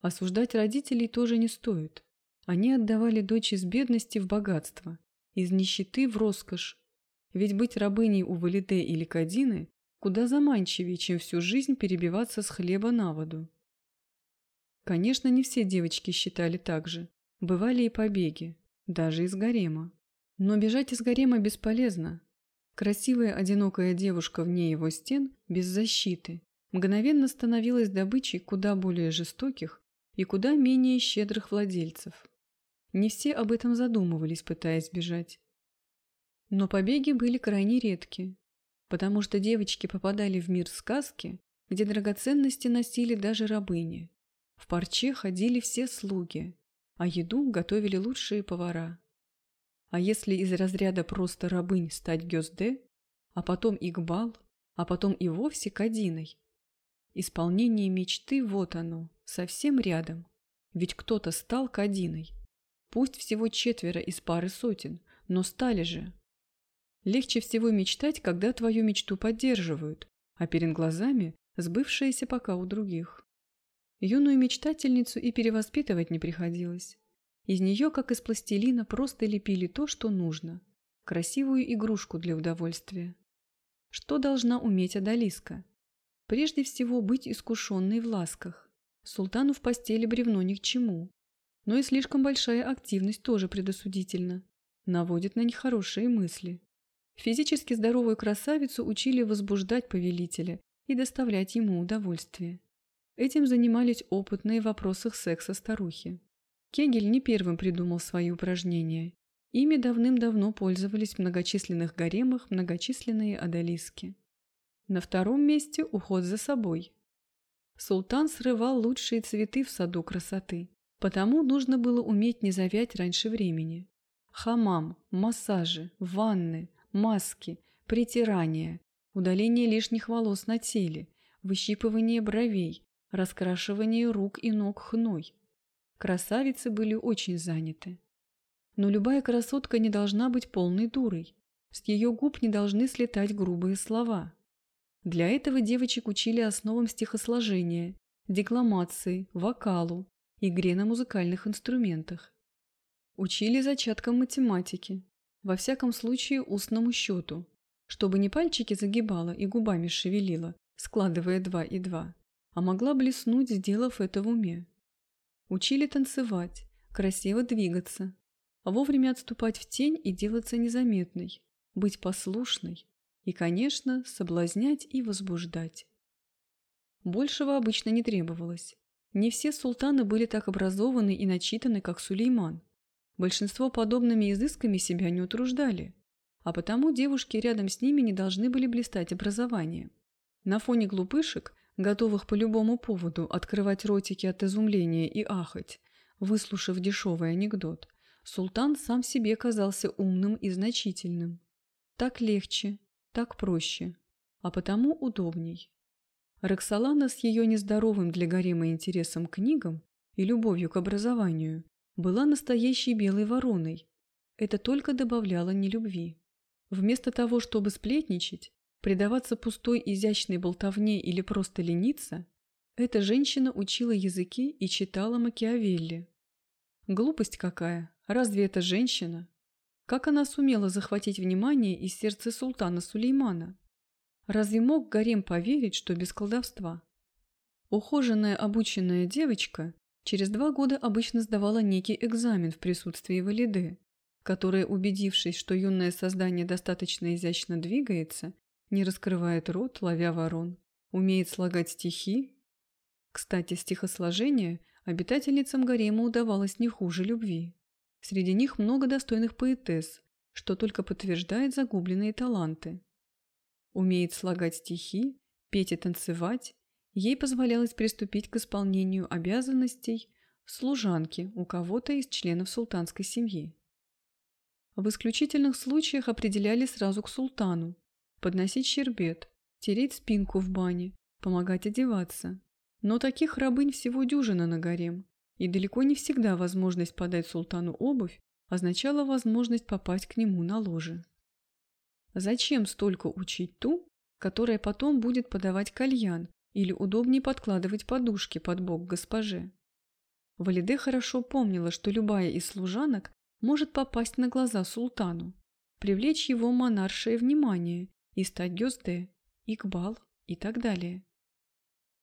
Осуждать родителей тоже не стоит. Они отдавали дочь из бедности в богатство, из нищеты в роскошь. Ведь быть рабыней у Валиде или Кадины куда заманчивее, чем всю жизнь перебиваться с хлеба на воду. Конечно, не все девочки считали так же. Бывали и побеги, даже из гарема. Но бежать из гарема бесполезно. Красивая одинокая девушка вне его стен, без защиты, мгновенно становилась добычей куда более жестоких и куда менее щедрых владельцев. Не все об этом задумывались, пытаясь бежать. Но побеги были крайне редки, потому что девочки попадали в мир сказки, где драгоценности носили даже рабыни. В парче ходили все слуги, а еду готовили лучшие повара. А если из разряда просто рабынь стать гёзде, а потом Игбал, а потом и вовсе Кадиной? Исполнение мечты вот оно, совсем рядом. Ведь кто-то стал Кадиной. Пусть всего четверо из пары сотен, но стали же. Легче всего мечтать, когда твою мечту поддерживают, а перед глазами сбывшееся пока у других. Юную мечтательницу и перевоспитывать не приходилось. Из нее, как из пластилина, просто лепили то, что нужно. Красивую игрушку для удовольствия. Что должна уметь Адалиска? Прежде всего, быть искушенной в ласках. Султану в постели бревно ни к чему. Но и слишком большая активность тоже предосудительна. Наводит на нехорошие мысли. Физически здоровую красавицу учили возбуждать повелителя и доставлять ему удовольствие. Этим занимались опытные в вопросах секса старухи. Кегель не первым придумал свои упражнения. Ими давным-давно пользовались в многочисленных гаремах многочисленные одолиски. На втором месте уход за собой. Султан срывал лучшие цветы в саду красоты, потому нужно было уметь не завять раньше времени. Хамам, массажи, ванны, маски, притирания, удаление лишних волос на теле, выщипывание бровей, раскрашивание рук и ног хной. Красавицы были очень заняты. Но любая красотка не должна быть полной дурой. С ее губ не должны слетать грубые слова. Для этого девочек учили основам стихосложения, декламации, вокалу, игре на музыкальных инструментах. Учили зачаткам математики, во всяком случае устному счету, чтобы не пальчики загибала и губами шевелила, складывая два и два, а могла блеснуть, сделав это в уме. Учили танцевать, красиво двигаться, вовремя отступать в тень и делаться незаметной, быть послушной и, конечно, соблазнять и возбуждать. Большего обычно не требовалось. Не все султаны были так образованы и начитаны, как Сулейман. Большинство подобными изысками себя не утруждали, а потому девушки рядом с ними не должны были блистать образованием. На фоне глупышек, готовых по любому поводу открывать ротики от изумления и ахать, выслушав дешевый анекдот, султан сам себе казался умным и значительным. Так легче, так проще, а потому удобней. Роксолана с ее нездоровым для гарема интересом к книгам и любовью к образованию была настоящей белой вороной. Это только добавляло нелюбви. Вместо того, чтобы сплетничать, предаваться пустой изящной болтовне или просто лениться, эта женщина учила языки и читала Макиавелли. Глупость какая, разве это женщина? Как она сумела захватить внимание и сердце султана Сулеймана? Разве мог Гарем поверить, что без колдовства? Ухоженная обученная девочка через два года обычно сдавала некий экзамен в присутствии Валиды, которая, убедившись, что юное создание достаточно изящно двигается, не раскрывает рот, ловя ворон, умеет слагать стихи. Кстати, стихосложение обитательницам гарема удавалось не хуже любви. Среди них много достойных поэтесс, что только подтверждает загубленные таланты. Умеет слагать стихи, петь и танцевать, ей позволялось приступить к исполнению обязанностей служанки у кого-то из членов султанской семьи. В исключительных случаях определяли сразу к султану, подносить щербет, тереть спинку в бане, помогать одеваться. Но таких рабынь всего дюжина на гарем, и далеко не всегда возможность подать султану обувь означала возможность попасть к нему на ложе. Зачем столько учить ту, которая потом будет подавать кальян или удобнее подкладывать подушки под бок госпоже? Валиде хорошо помнила, что любая из служанок может попасть на глаза султану, привлечь его монаршее внимание и стать гёзде, икбал и так далее.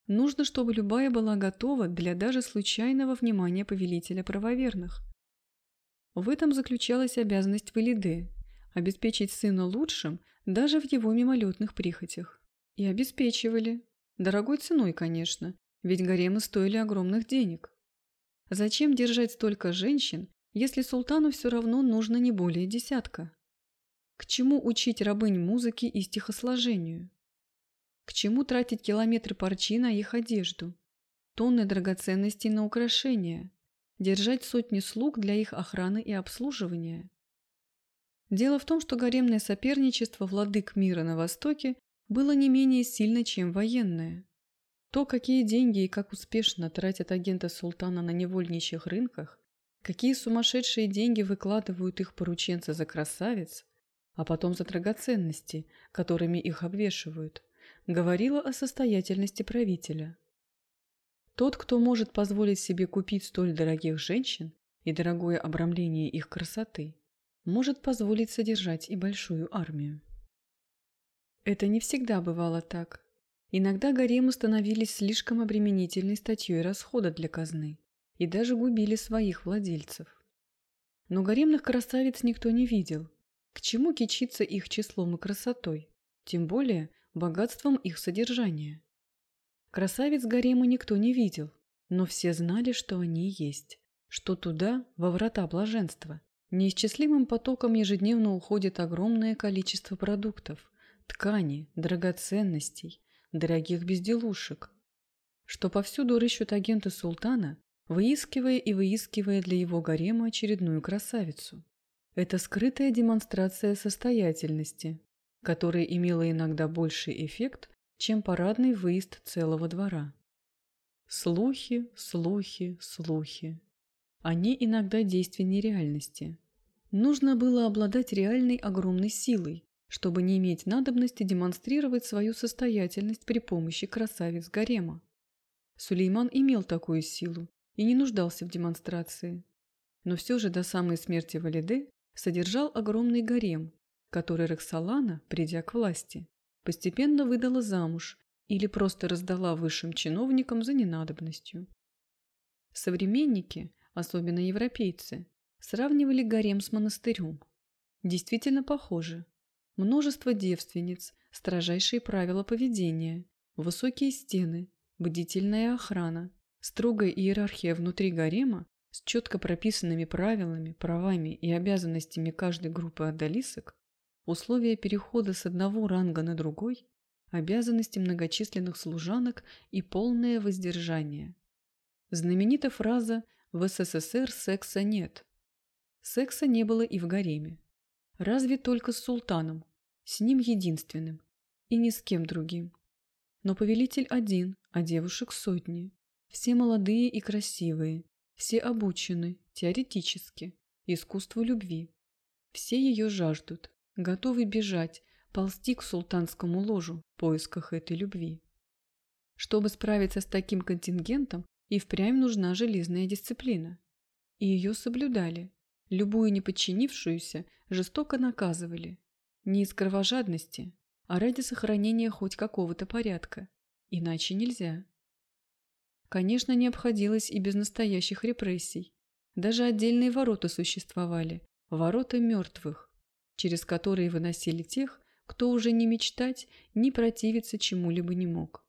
Нужно, чтобы любая была готова для даже случайного внимания повелителя правоверных. В этом заключалась обязанность Валиды – обеспечить сына лучшим даже в его мимолетных прихотях. И обеспечивали. Дорогой ценой, конечно, ведь гаремы стоили огромных денег. Зачем держать столько женщин, если султану все равно нужно не более десятка? К чему учить рабынь музыке и стихосложению? К чему тратить километры парчи на их одежду, тонны драгоценностей на украшения, держать сотни слуг для их охраны и обслуживания? Дело в том, что гаремное соперничество владык мира на Востоке было не менее сильно, чем военное. То, какие деньги и как успешно тратят агенты султана на невольничьих рынках, какие сумасшедшие деньги выкладывают их порученцы за красавиц, а потом за драгоценности, которыми их обвешивают – говорила о состоятельности правителя. Тот, кто может позволить себе купить столь дорогих женщин и дорогое обрамление их красоты, может позволить содержать и большую армию. Это не всегда бывало так. Иногда гаремы становились слишком обременительной статьей расхода для казны и даже губили своих владельцев. Но гаремных красавиц никто не видел. К чему кичиться их числом и красотой, тем более богатством их содержания? Красавиц гарема никто не видел, но все знали, что они есть, что туда, во врата блаженства, неисчислимым потоком ежедневно уходит огромное количество продуктов, ткани, драгоценностей, дорогих безделушек, что повсюду рыщут агенты султана, выискивая и выискивая для его гарема очередную красавицу. Это скрытая демонстрация состоятельности, которая имела иногда больший эффект, чем парадный выезд целого двора. Слухи, слухи, слухи. Они иногда действеннее реальности. Нужно было обладать реальной огромной силой, чтобы не иметь надобности демонстрировать свою состоятельность при помощи красавиц гарема. Сулейман имел такую силу и не нуждался в демонстрации. Но все же до самой смерти Валиды содержал огромный гарем, который Роксолана, придя к власти, постепенно выдала замуж или просто раздала высшим чиновникам за ненадобностью. Современники, особенно европейцы, сравнивали гарем с монастырем. Действительно похоже. Множество девственниц, строжайшие правила поведения, высокие стены, бдительная охрана, строгая иерархия внутри гарема с четко прописанными правилами, правами и обязанностями каждой группы отдалисок, условия перехода с одного ранга на другой, обязанности многочисленных служанок и полное воздержание. Знаменита фраза «В СССР секса нет». Секса не было и в гареме. Разве только с султаном, с ним единственным, и ни с кем другим. Но повелитель один, а девушек сотни. Все молодые и красивые, все обучены, теоретически, искусству любви. Все ее жаждут, готовы бежать, ползти к султанскому ложу в поисках этой любви. Чтобы справиться с таким контингентом, и впрямь нужна железная дисциплина. И ее соблюдали. Любую неподчинившуюся жестоко наказывали. Не из кровожадности, а ради сохранения хоть какого-то порядка. Иначе нельзя. Конечно, не обходилось и без настоящих репрессий. Даже отдельные ворота существовали, ворота мертвых, через которые выносили тех, кто уже не мечтать, ни противиться чему-либо не мог.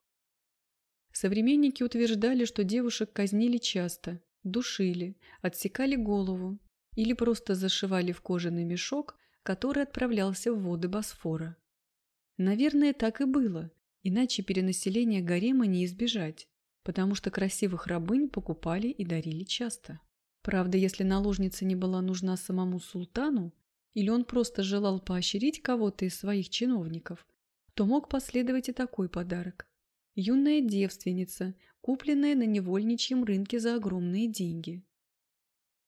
Современники утверждали, что девушек казнили часто, душили, отсекали голову или просто зашивали в кожаный мешок, который отправлялся в воды Босфора. Наверное, так и было, иначе перенаселение гарема не избежать, потому что красивых рабынь покупали и дарили часто. Правда, если наложница не была нужна самому султану, или он просто желал поощрить кого-то из своих чиновников, то мог последовать и такой подарок. Юная девственница, купленная на невольничьем рынке за огромные деньги.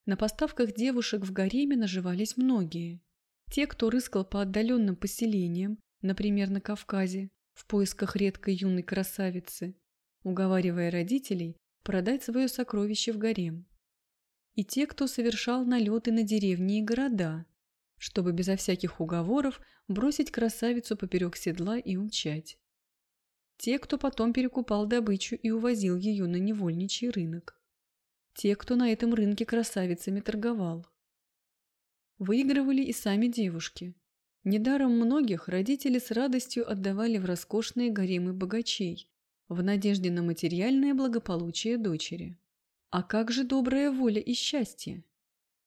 На поставках девушек в гареме наживались многие. Те, кто рыскал по отдаленным поселениям, например, на Кавказе, в поисках редкой юной красавицы, уговаривая родителей продать свое сокровище в гарем. И те, кто совершал налеты на деревни и города, чтобы безо всяких уговоров бросить красавицу поперек седла и умчать. Те, кто потом перекупал добычу и увозил ее на невольничий рынок. Те, кто на этом рынке красавицами торговал. Выигрывали и сами девушки. Недаром многих родители с радостью отдавали в роскошные гаремы богачей, в надежде на материальное благополучие дочери. А как же добрая воля и счастье?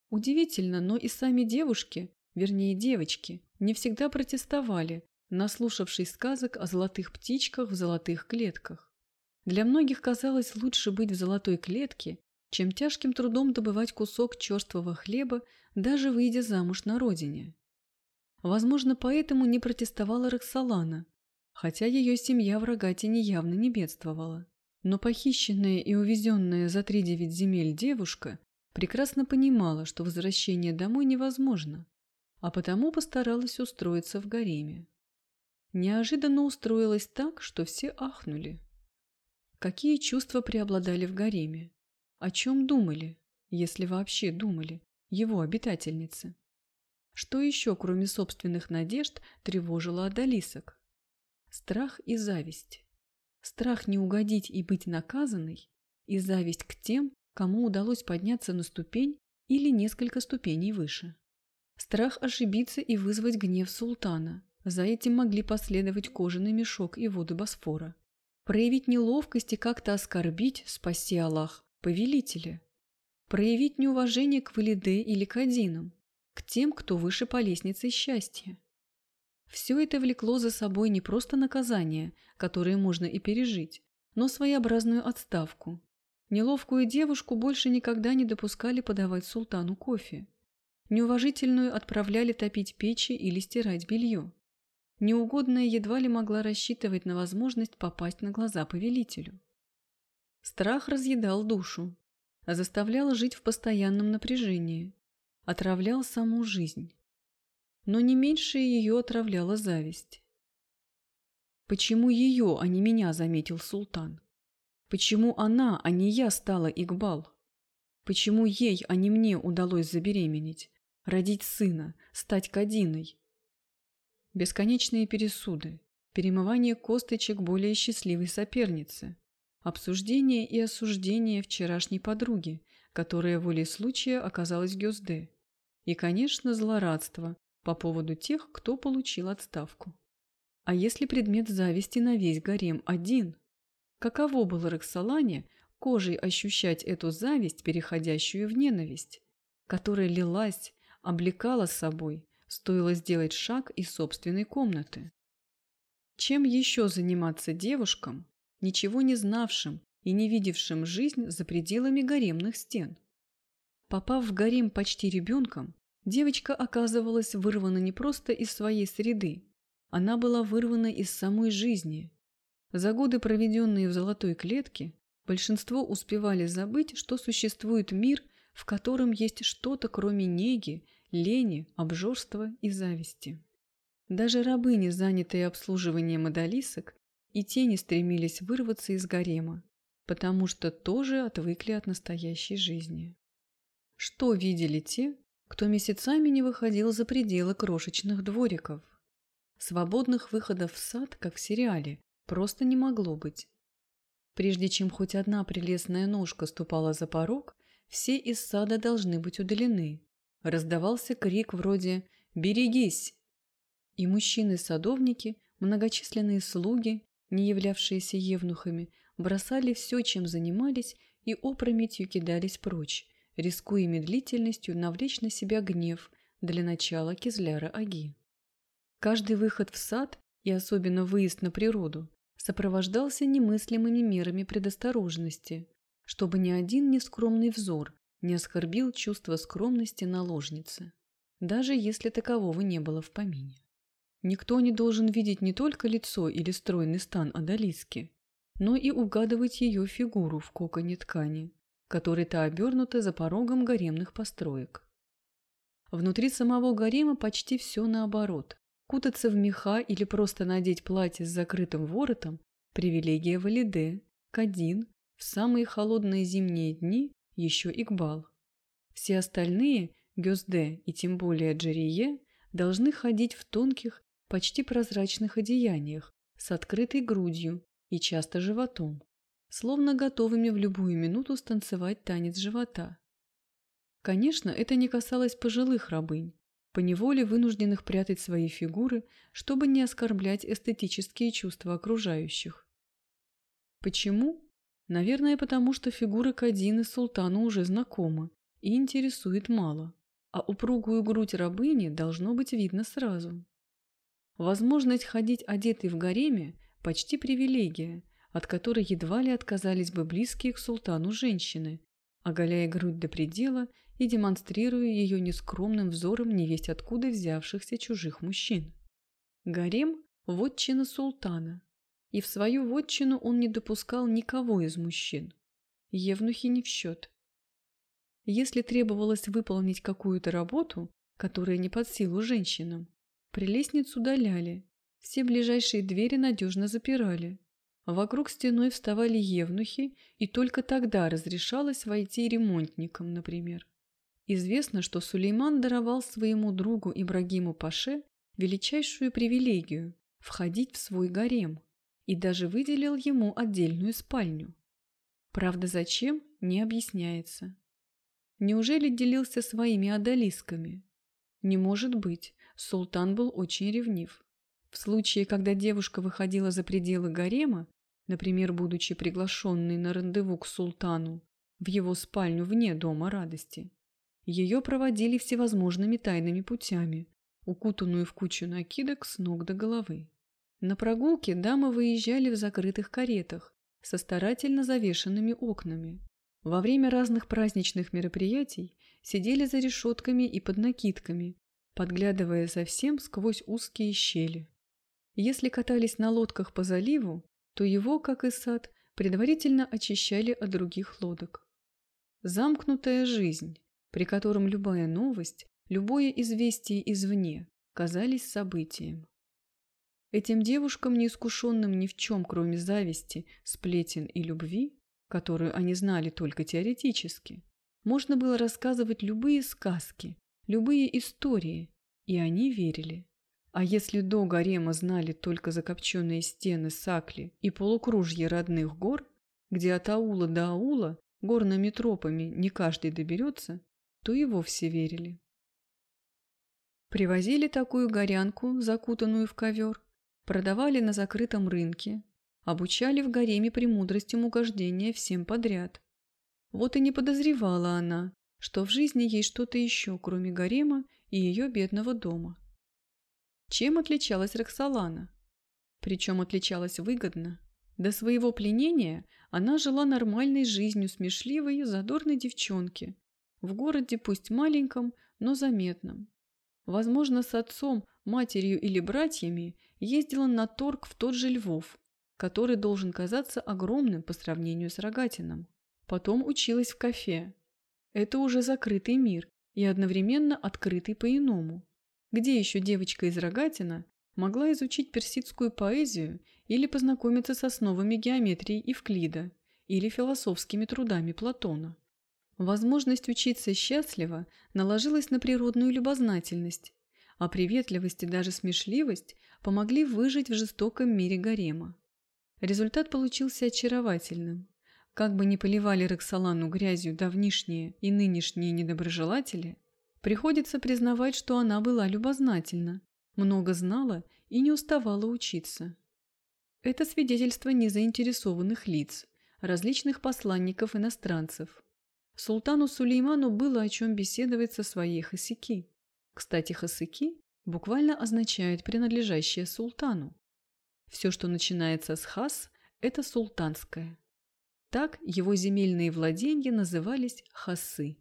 Удивительно, но и сами девушки вернее девочки, не всегда протестовали, наслушавшись сказок о золотых птичках в золотых клетках. Для многих казалось лучше быть в золотой клетке, чем тяжким трудом добывать кусок черствого хлеба, даже выйдя замуж на родине. Возможно, поэтому не протестовала Роксолана, хотя ее семья в Рогатине явно не бедствовала. Но похищенная и увезенная за три девять земель девушка прекрасно понимала, что возвращение домой невозможно а потому постаралась устроиться в гареме. Неожиданно устроилась так, что все ахнули. Какие чувства преобладали в гареме? О чем думали, если вообще думали, его обитательницы? Что еще, кроме собственных надежд, тревожило Адалисок? Страх и зависть. Страх не угодить и быть наказанной, и зависть к тем, кому удалось подняться на ступень или несколько ступеней выше. Страх ошибиться и вызвать гнев султана. За этим могли последовать кожаный мешок и воды Босфора. Проявить неловкость и как-то оскорбить, спаси Аллах, повелителя. Проявить неуважение к Валиде или к Адинам, к тем, кто выше по лестнице счастья. Все это влекло за собой не просто наказание, которое можно и пережить, но своеобразную отставку. Неловкую девушку больше никогда не допускали подавать султану кофе. Неуважительную отправляли топить печи или стирать белье. Неугодная едва ли могла рассчитывать на возможность попасть на глаза повелителю. Страх разъедал душу, заставлял жить в постоянном напряжении, отравлял саму жизнь. Но не меньше ее отравляла зависть. Почему ее, а не меня, заметил султан? Почему она, а не я, стала Игбал? Почему ей, а не мне удалось забеременеть, родить сына, стать Кадиной? Бесконечные пересуды, перемывание косточек более счастливой соперницы, обсуждение и осуждение вчерашней подруги, которая волей случая оказалась Гёзде, и, конечно, злорадство по поводу тех, кто получил отставку. А если предмет зависти на весь гарем один? Каково было Роксолане кожей ощущать эту зависть, переходящую в ненависть, которая лилась, облекала собой, стоило сделать шаг из собственной комнаты? Чем еще заниматься девушкам, ничего не знавшим и не видевшим жизнь за пределами гаремных стен? Попав в гарем почти ребенком, девочка оказывалась вырвана не просто из своей среды, она была вырвана из самой жизни. За годы, проведенные в золотой клетке, большинство успевали забыть, что существует мир, в котором есть что-то кроме неги, лени, обжорства и зависти. Даже рабыни, занятые обслуживанием одолисок, и тени стремились вырваться из гарема, потому что тоже отвыкли от настоящей жизни. Что видели те, кто месяцами не выходил за пределы крошечных двориков? Свободных выходов в сад, как в сериале, просто не могло быть. Прежде чем хоть одна прелестная ножка ступала за порог, все из сада должны быть удалены. Раздавался крик вроде «Берегись!». И мужчины-садовники, многочисленные слуги, не являвшиеся евнухами, бросали все, чем занимались, и опрометью кидались прочь, рискуя медлительностью навлечь на себя гнев для начала Кизляра Аги. Каждый выход в сад и особенно выезд на природу сопровождался немыслимыми мерами предосторожности, чтобы ни один нескромный взор не оскорбил чувство скромности наложницы, даже если такового не было в помине. Никто не должен видеть не только лицо или стройный стан Адалиски, но и угадывать ее фигуру в коконе ткани, которой-то обернута за порогом гаремных построек. Внутри самого гарема почти все наоборот. Кутаться в меха или просто надеть платье с закрытым воротом – привилегия Валиде, Кадин, в самые холодные зимние дни еще Игбал. Все остальные, Гёзде и тем более Джерие, должны ходить в тонких, почти прозрачных одеяниях с открытой грудью и часто животом, словно готовыми в любую минуту станцевать танец живота. Конечно, это не касалось пожилых рабынь, поневоле вынужденных прятать свои фигуры, чтобы не оскорблять эстетические чувства окружающих. Почему? Наверное, потому что фигура Кадины султану уже знакома и интересует мало, а упругую грудь рабыни должно быть видно сразу. Возможность ходить одетой в гареме – почти привилегия, от которой едва ли отказались бы близкие к султану женщины, оголяя грудь до предела и демонстрируя ее нескромным взором невесть откуда взявшихся чужих мужчин. Гарем – вотчина султана, и в свою вотчину он не допускал никого из мужчин. Евнухи не в счет. Если требовалось выполнить какую-то работу, которая не под силу женщинам, прелестницу удаляли, все ближайшие двери надежно запирали, Вокруг стеной вставали евнухи, и только тогда разрешалось войти ремонтникам, например. Известно, что Сулейман даровал своему другу Ибрагиму Паше величайшую привилегию – входить в свой гарем, и даже выделил ему отдельную спальню. Правда, зачем – не объясняется. Неужели делился своими одолисками? Не может быть, султан был очень ревнив. В случае, когда девушка выходила за пределы гарема, например, будучи приглашенной на рандеву к султану в его спальню вне дома радости, ее проводили всевозможными тайными путями, укутанную в кучу накидок с ног до головы. На прогулке дамы выезжали в закрытых каретах со старательно завешенными окнами. Во время разных праздничных мероприятий сидели за решетками и под накидками, подглядывая совсем сквозь узкие щели. Если катались на лодках по заливу, то его, как и сад, предварительно очищали от других лодок. Замкнутая жизнь, при котором любая новость, любое известие извне казались событием. Этим девушкам, неискушенным ни в чем, кроме зависти, сплетен и любви, которую они знали только теоретически, можно было рассказывать любые сказки, любые истории, и они верили. А если до гарема знали только закопченные стены Сакли и полукружье родных гор, где от аула до аула горными тропами не каждый доберется, то и вовсе верили. Привозили такую горянку, закутанную в ковер, продавали на закрытом рынке, обучали в гареме премудростям угождения всем подряд. Вот и не подозревала она, что в жизни есть что-то еще, кроме гарема и ее бедного дома. Чем отличалась Роксолана? Причем отличалась выгодно. До своего пленения она жила нормальной жизнью смешливой, задорной девчонки, в городе пусть маленьком, но заметном. Возможно, с отцом, матерью или братьями ездила на торг в тот же Львов, который должен казаться огромным по сравнению с Рогатином. Потом училась в кафе. Это уже закрытый мир и одновременно открытый по-иному. Где еще девочка из Рогатина могла изучить персидскую поэзию или познакомиться с основами геометрии Евклида или философскими трудами Платона? Возможность учиться счастливо наложилась на природную любознательность, а приветливость и даже смешливость помогли выжить в жестоком мире гарема. Результат получился очаровательным. Как бы ни поливали Роксолану грязью давнишние и нынешние недоброжелатели, приходится признавать, что она была любознательна, много знала и не уставала учиться. Это свидетельство незаинтересованных лиц, различных посланников-иностранцев, Султану Сулейману было о чем беседовать со своей хасики. Кстати, хасики буквально означает принадлежащее султану. Все, что начинается с хас, это султанское. Так его земельные владения назывались хасы.